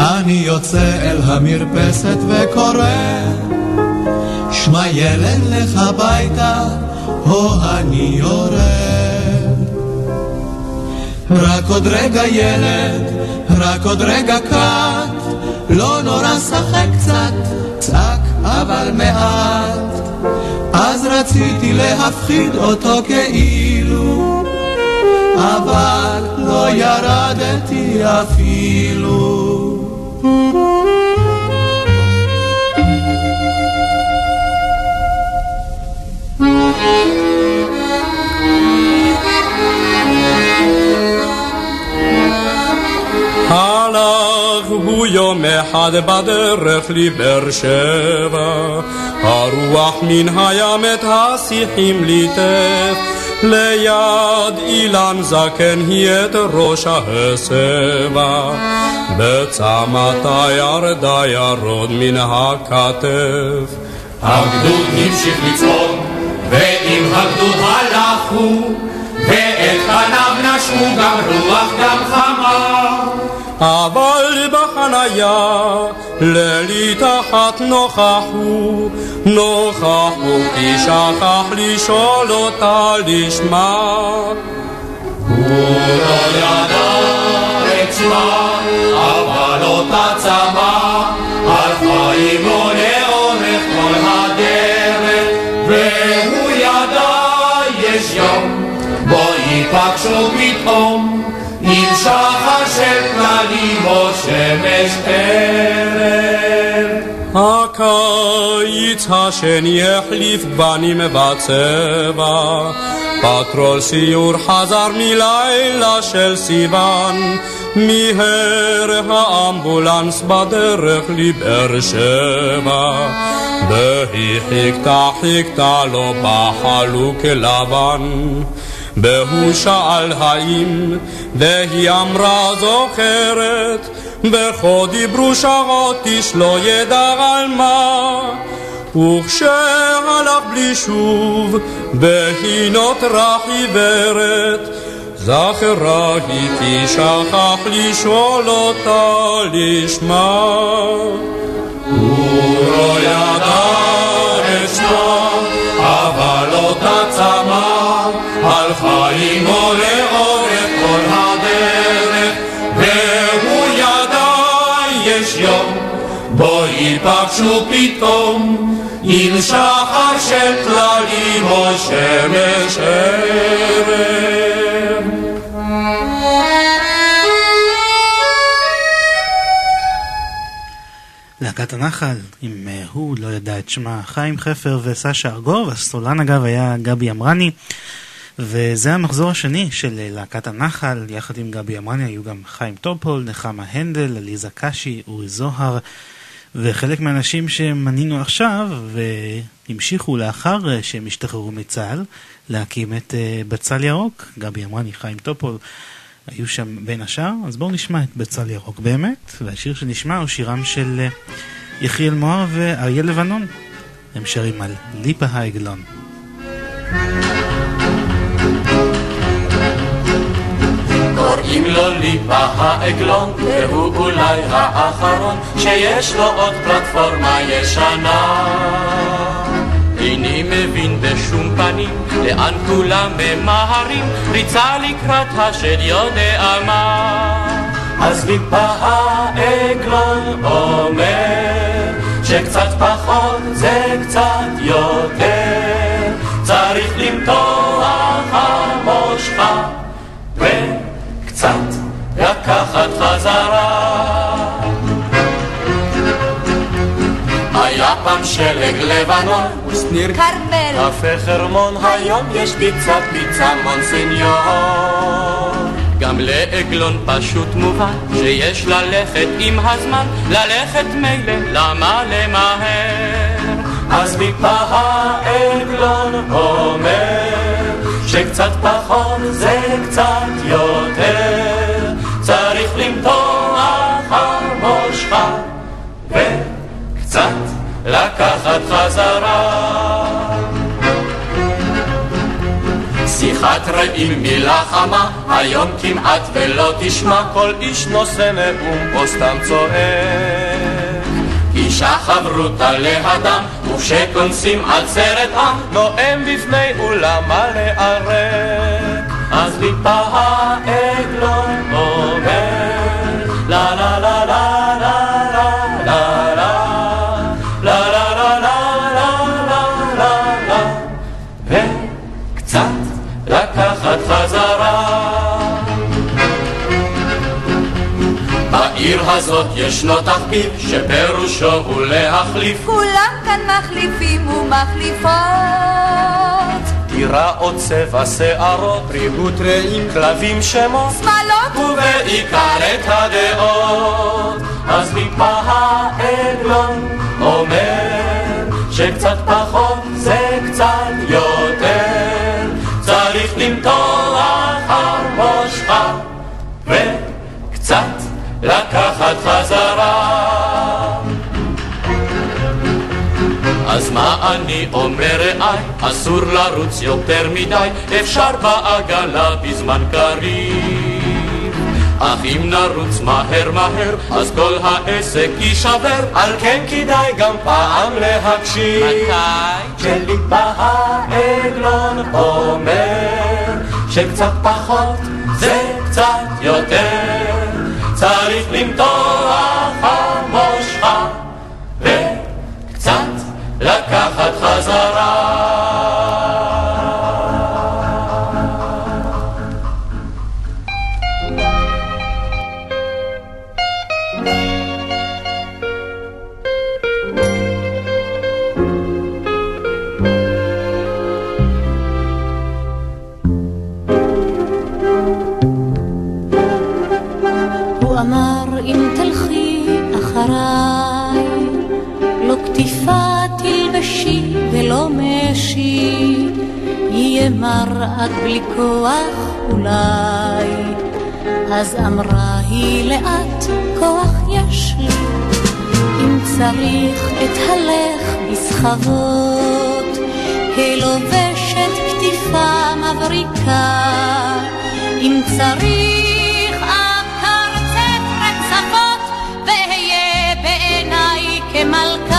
אני יוצא אל המרפסת וקורא, שמע ילד לך הביתה, או אני יורד. רק עוד רגע ילד, רק עוד רגע קט, לא נורא שחק קצת, צעק אבל מעט. אז רציתי להפחיד אותו כאילו, אבל לא ירדתי אפילו. יום אחד בדרך לבאר שבע, הרוח מן הים את השיחים ליטף, ליד אילן זקן היא את ראש ההסבה, בצמתה ירדה ירוד מן הכתף. הגדוד המשיך לצעוד, ועם הגדוד הלכו, ואת פניו נשמו גם רוח גם חמה. אבל בחניה לילית אחת נוכחו, נוכחו כי שכח לשאול אותה לשמה. הוא לא ידע את שמה, אבל אותה צמא, הלכה עמו לאורך כל הדרך, והוא ידע יש יום, בו ייפגשו פתאום, עם שחר של כללים או שמש ערב. הקיץ השני החליף גוונים בצבע, פטרול סיור חזר מלילה של סיוון, מיהר האמבולנס בדרך לבאר שבע, והיא חיכתה חיכתה לו בחלוק לבן. והוא שאל האם, והיא אמרה זוכרת, וכה דיברו שעות איש לא ידע על מה. וכשהלך בלי שוב, והיא נותרה חיוורת, זכרה היא כי שכח לשאול אותה לשמה. הוא לא ידע את שמה, אבל צמא, ייפגשו פתאום, עם שחר של כללים או שמש ערב. להקת הנחל, אם אה, הוא לא ידע את שמה, חיים חפר וסשה ארגוב, הסולן אגב היה גבי אמרני, וזה המחזור השני של אה, להקת הנחל, יחד עם גבי אמרני היו גם חיים טופול, נחמה הנדל, עליזה קאשי, אורי זוהר, וחלק מהאנשים שמנינו עכשיו, והמשיכו לאחר אה, שהם השתחררו מצה"ל, להקים את בצל ירוק, גבי אמרני, חיים טופול. היו שם בין השאר, אז בואו נשמע את בצל ירוק באמת, והשיר שנשמע הוא שירם של יחיאל מוהר ואריה לבנון. הם שרים על ליפה העגלון. קוראים לו ליפה העגלון, והוא אולי האחרון שיש לו עוד פלטפורמה ישנה. איני מבין בשום פנים לאן כולם ממהרים, ריצה לקראת השד יודע מה. אז ליפה העגלון אומר שקצת פחות זה קצת יותר, צריך למתוח חזרה. היה פעם שלג לבנון, ושניר כרמל, קפה חרמון, היום יש ביצה פיצה מונסניור. גם לעגלון פשוט מובן שיש ללכת עם הזמן, ללכת מילא, למה למהר? אז מפה העגלון אומר שקצת פחות זה קצת יותר, צריך למתוח לקחת חזרה. שיחת רעים מילה חמה, היום כמעט ולא תשמע כל איש נושא נאום או סתם צועק. אישה חברותה לאדם, וכשכונסים עצרת עם, נואם בפני אולם מלא ערק. אז ליפה העגלון אומר, לה לה הזאת ישנו תחביב שפירושו הוא להחליף. כולם כאן מחליפים ומחליפות. דירה או צבע שערות, ריהוט רעים, כלבים שמות, שמאלות, ובעיקר את הדעות. אז טיפה העגלון אומר שקצת פחות לקחת חזרה. אז מה אני אומר רעי? אסור לרוץ יותר מדי, אפשר בעגלה בזמן קריב. אך אם נרוץ מהר מהר, אז כל העסק יישבר, על כן כדאי גם פעם להקשיב. מתי? כשליבה העגלון אומר, שקצת פחות זה קצת יותר, צריך למתוח מושך וקצת לקחת חזרה. קטיפה תלבשי ולא משי, יהיה מר עד בלי כוח אולי. אז אמרה היא לאט, כוח יש לי, אם צריך אתהלך בסחבות, כלובשת כתיפה מבריקה, אם צריך כמלכה.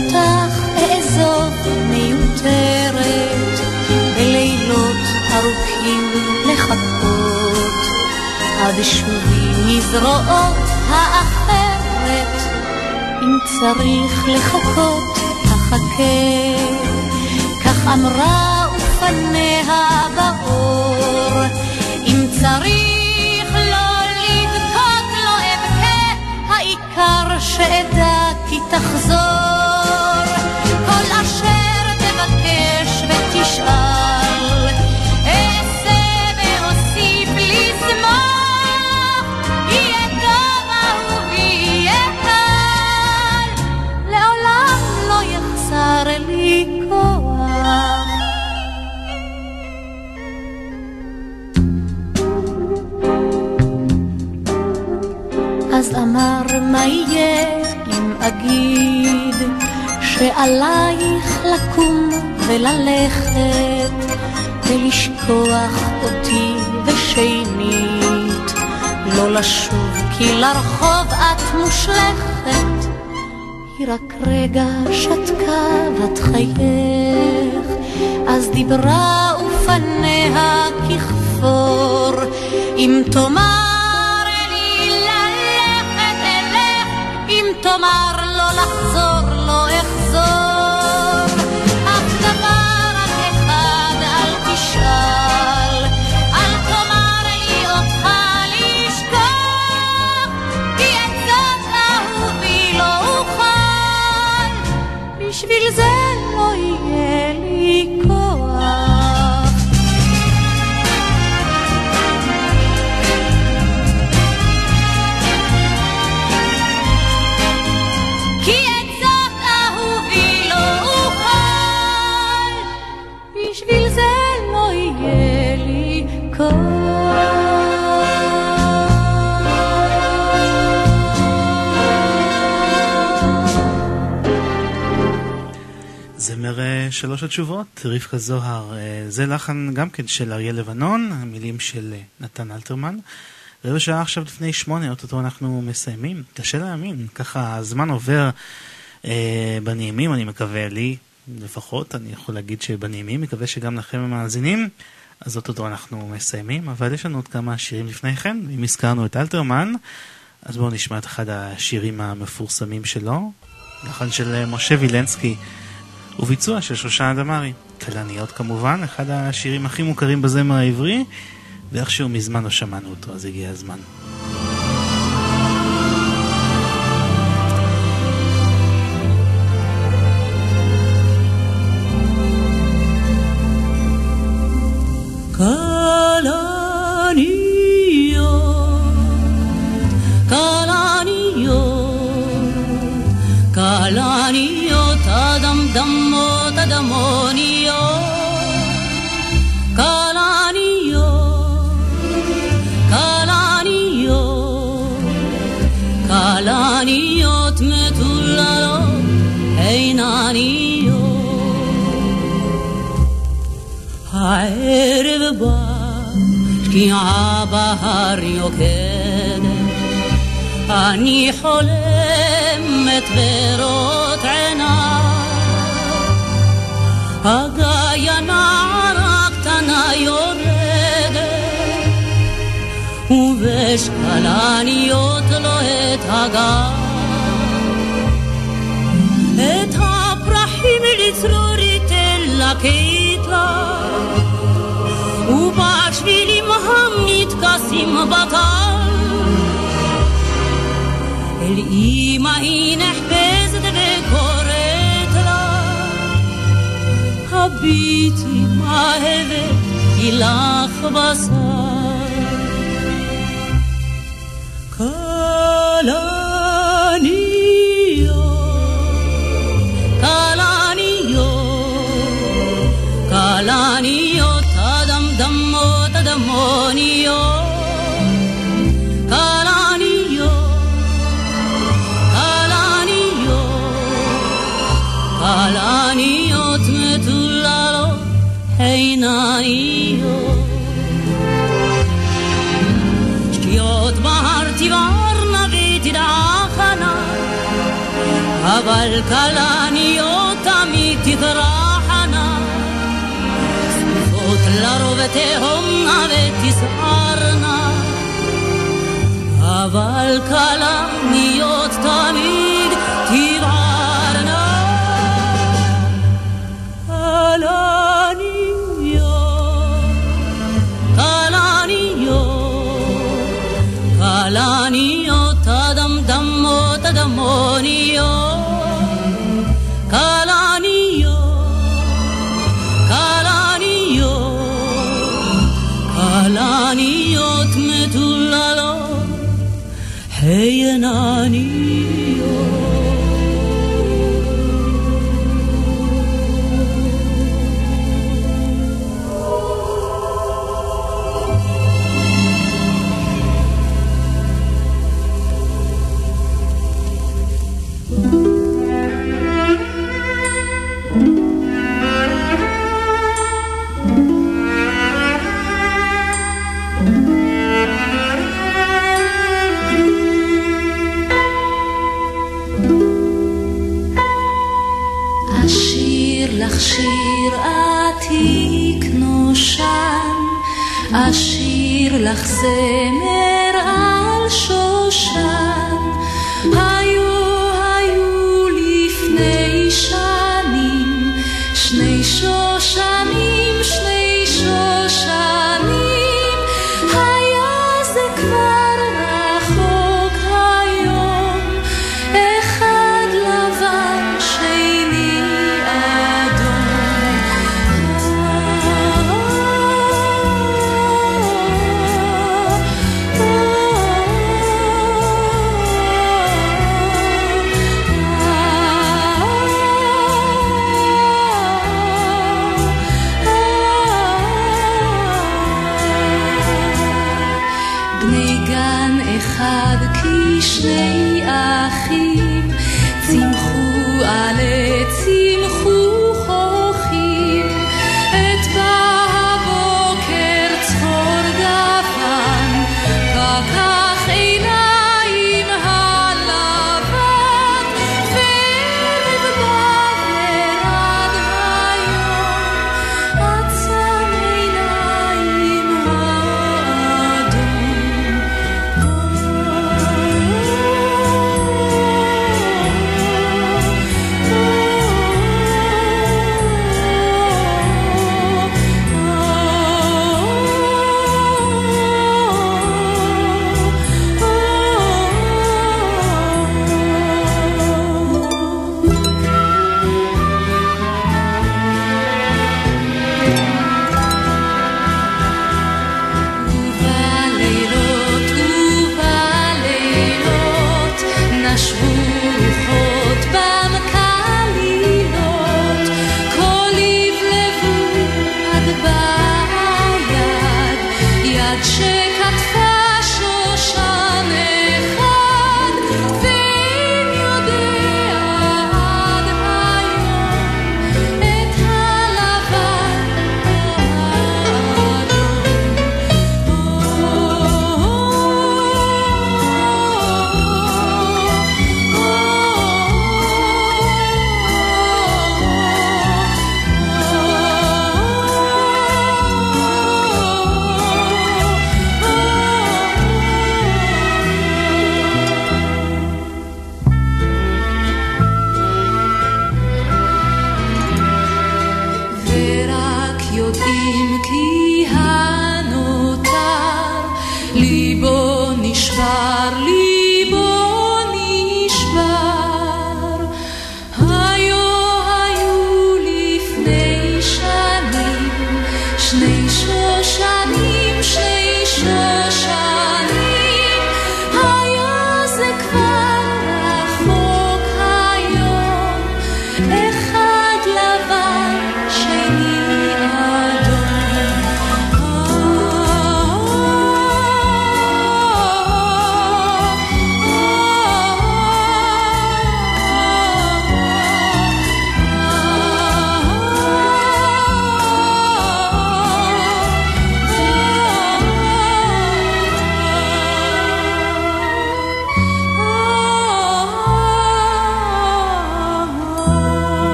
ואותך אעזוב מיותרת בלילות ארוכים לחכות עד שובי מזרועות האחרת אם צריך לחכות אחכה. כך אמרה ופניה באור אם צריך לא לא אבכה העיקר שאדע כי תחזור מה יהיה אם אגיד שעלייך לקום וללכת ולשכוח אותי ושנית? לא לשוב כי לרחוב את מושלכת. היא רק רגע שתקה בת חייך. אז דיברה ופניה ככפור. אם תאמר אם שלוש התשובות, רבקה זוהר, אה, זה לחן גם כן של אריה לבנון, המילים של אה, נתן אלתרמן. רבע שעה עכשיו לפני שמונה, אוטוטו אנחנו מסיימים. קשה להאמין, ככה הזמן עובר אה, בנעימים, אני מקווה לי, לפחות אני יכול להגיד שבנעימים, מקווה שגם לכם המאזינים. אז אוטוטו אנחנו מסיימים, אבל יש לנו עוד כמה שירים לפני כן. אם הזכרנו את אלתרמן, אז בואו נשמע את אחד השירים המפורסמים שלו, לחן של משה וילנסקי, וביצוע של שושנה דמארי. כלניות כמובן, אחד השירים הכי מוכרים בזמר העברי, ואיכשהו מזמן לא שמענו אותו, אז הגיע הזמן. כלניות, כלניות, הדמדמות, הדמוניות, הערב בא, שקיעה בהר יוקדת, אני חולמת ברות עיניי, הגיא נערה קטנה יורדת, ובשקלניות לוהט הגיא. את הפרחים לצרור ייתן לקט לה, ובשבילים המתכסים בטל, אל אמא היא נחפזת הביטי מאהבת, היא לך בשר. כלניות, כלניות, הדמדמות, הדמוניות, כלניות, כלניות, כלניות מטוללות, עינניות. שטויות בהר תבערנה ותדעכנה, אבל כלניות תמיד תברחנה. צפופות לרוב תהומנה ותסערנה, אבל כלניות תמיד כלניות, כלניות, כלניות אשיר לך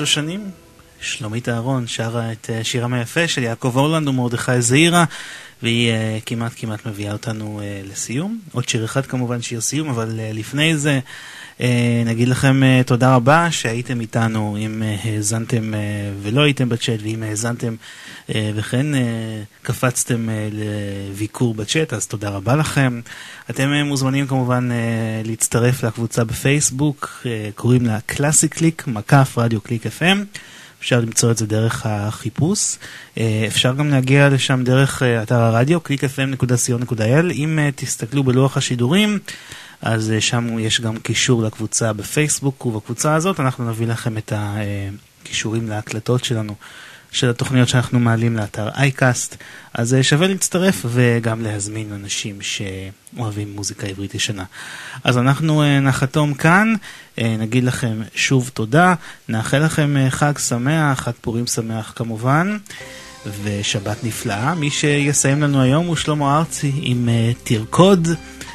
לשושנים. שלומית אהרון שרה את אה, שירם היפה של יעקב אורלנד ומרדכי זעירה, והיא uh, כמעט כמעט מביאה אותנו uh, לסיום. עוד שיר אחד כמובן, שיר סיום, אבל uh, לפני זה נגיד לכם uh, תודה רבה שהייתם איתנו, אם uh, האזנתם ולא הייתם בצ'אט, ואם האזנתם וכן קפצתם לביקור בצ'אט, אז תודה רבה לכם. אתם מוזמנים כמובן להצטרף לקבוצה בפייסבוק, קוראים לה קלאסיקליק, מקף רדיו קליק FM. אפשר למצוא את זה דרך החיפוש. אה, אפשר גם להגיע לשם דרך אה, אתר הרדיו, clickfm.co.il. אם אה, תסתכלו בלוח השידורים, אז שם יש גם קישור לקבוצה בפייסבוק, ובקבוצה הזאת אנחנו נביא לכם את הקישורים להקלטות שלנו. של התוכניות שאנחנו מעלים לאתר אייקאסט, אז שווה להצטרף וגם להזמין אנשים שאוהבים מוזיקה עברית ישנה. אז אנחנו נחתום כאן, נגיד לכם שוב תודה, נאחל לכם חג שמח, חג פורים שמח כמובן, ושבת נפלאה. מי שיסיים לנו היום הוא שלמה ארצי עם תרקוד.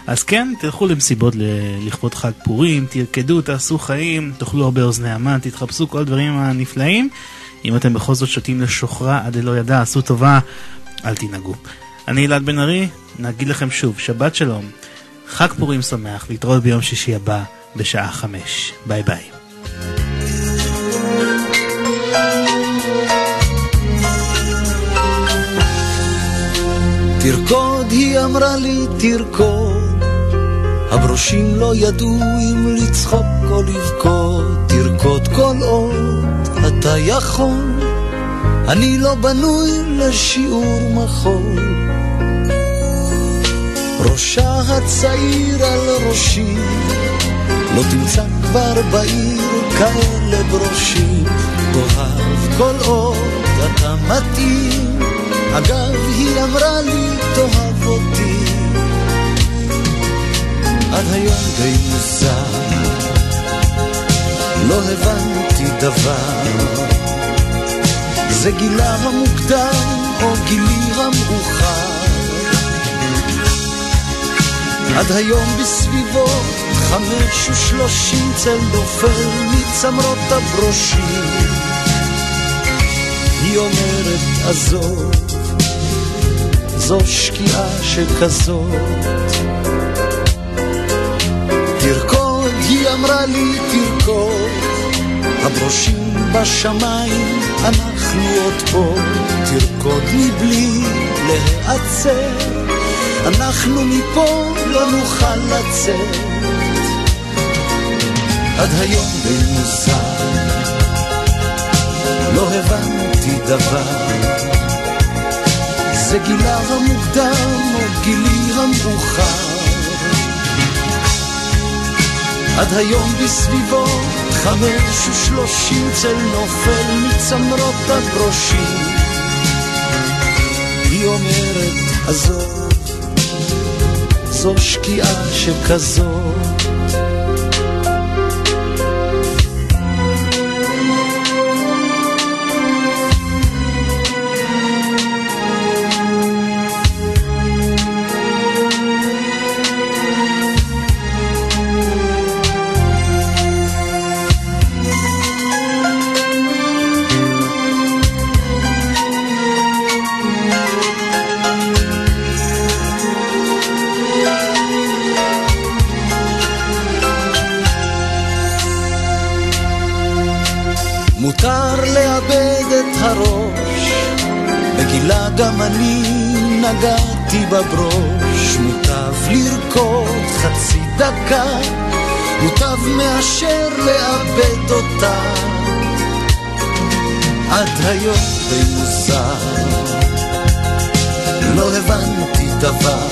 אז כן, תלכו למסיבות לכבוד חג פורים, תרקדו, תעשו חיים, תאכלו הרבה אוזני המן, תתחפשו כל הדברים הנפלאים. אם אתם בכל זאת שותים לשוכרה עד דלא ידע, עשו טובה, אל תנהגו. אני אלעד בן ארי, נגיד לכם שוב, שבת שלום, חג פורים שמח, להתראות ביום שישי הבא בשעה חמש. ביי ביי. תרקוד, היא אמרה לי, תרקוד. הברושים לא ידעו אם לצחוק או לבכות. תרקוד כל עוד אתה יכול, אני לא בנוי לשיעור מחול. ראשה הצעיר על ראשי, לא תמצא כבר בעיר כאלה ברושים. תאהב כל עוד אתה מתאים, אגב היא אמרה לי תאהב אותי. עד היום די מוזר, לא הבנתי דבר. זה גילה המוקדם או גילי המאוחר. עד היום בסביבו חמש ושלושים צל נופל מצמרות הברושים. היא אומרת עזוב, זו שקיעה שכזאת. אמרה לי תרקוד, הברושים בשמיים, אנחנו עוד פה, תרקוד מבלי להיעצר, אנחנו מפה לא נוכל לצאת. עד היום די מוזר, לא הבנתי דבר, זה גילה המוקדם או גילי המאוחר. עד היום בסביבו חמש ושלושים צל נופל מצמרות הברושים. היא אומרת, עזוב, זו שקיעה שכזאת. גם אני נגעתי בברוש. מוטב לרקוד חצי דקה, מוטב מאשר לאבד אותה. עד היום די מוזר, לא הבנתי דבר.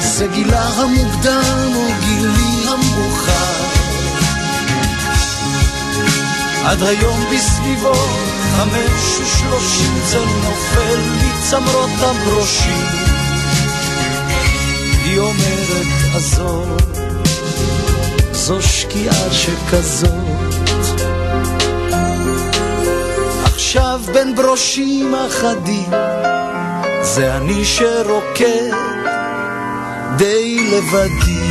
זה גילה המוקדם או גילי המאוחר. עד היום בסביבו חמש ושלושים זה נופל מצמרות הברושים. היא אומרת עזוב, זו שקיעה שכזאת. עכשיו בין ברושים אחדים, זה אני שרוקד די לבדי.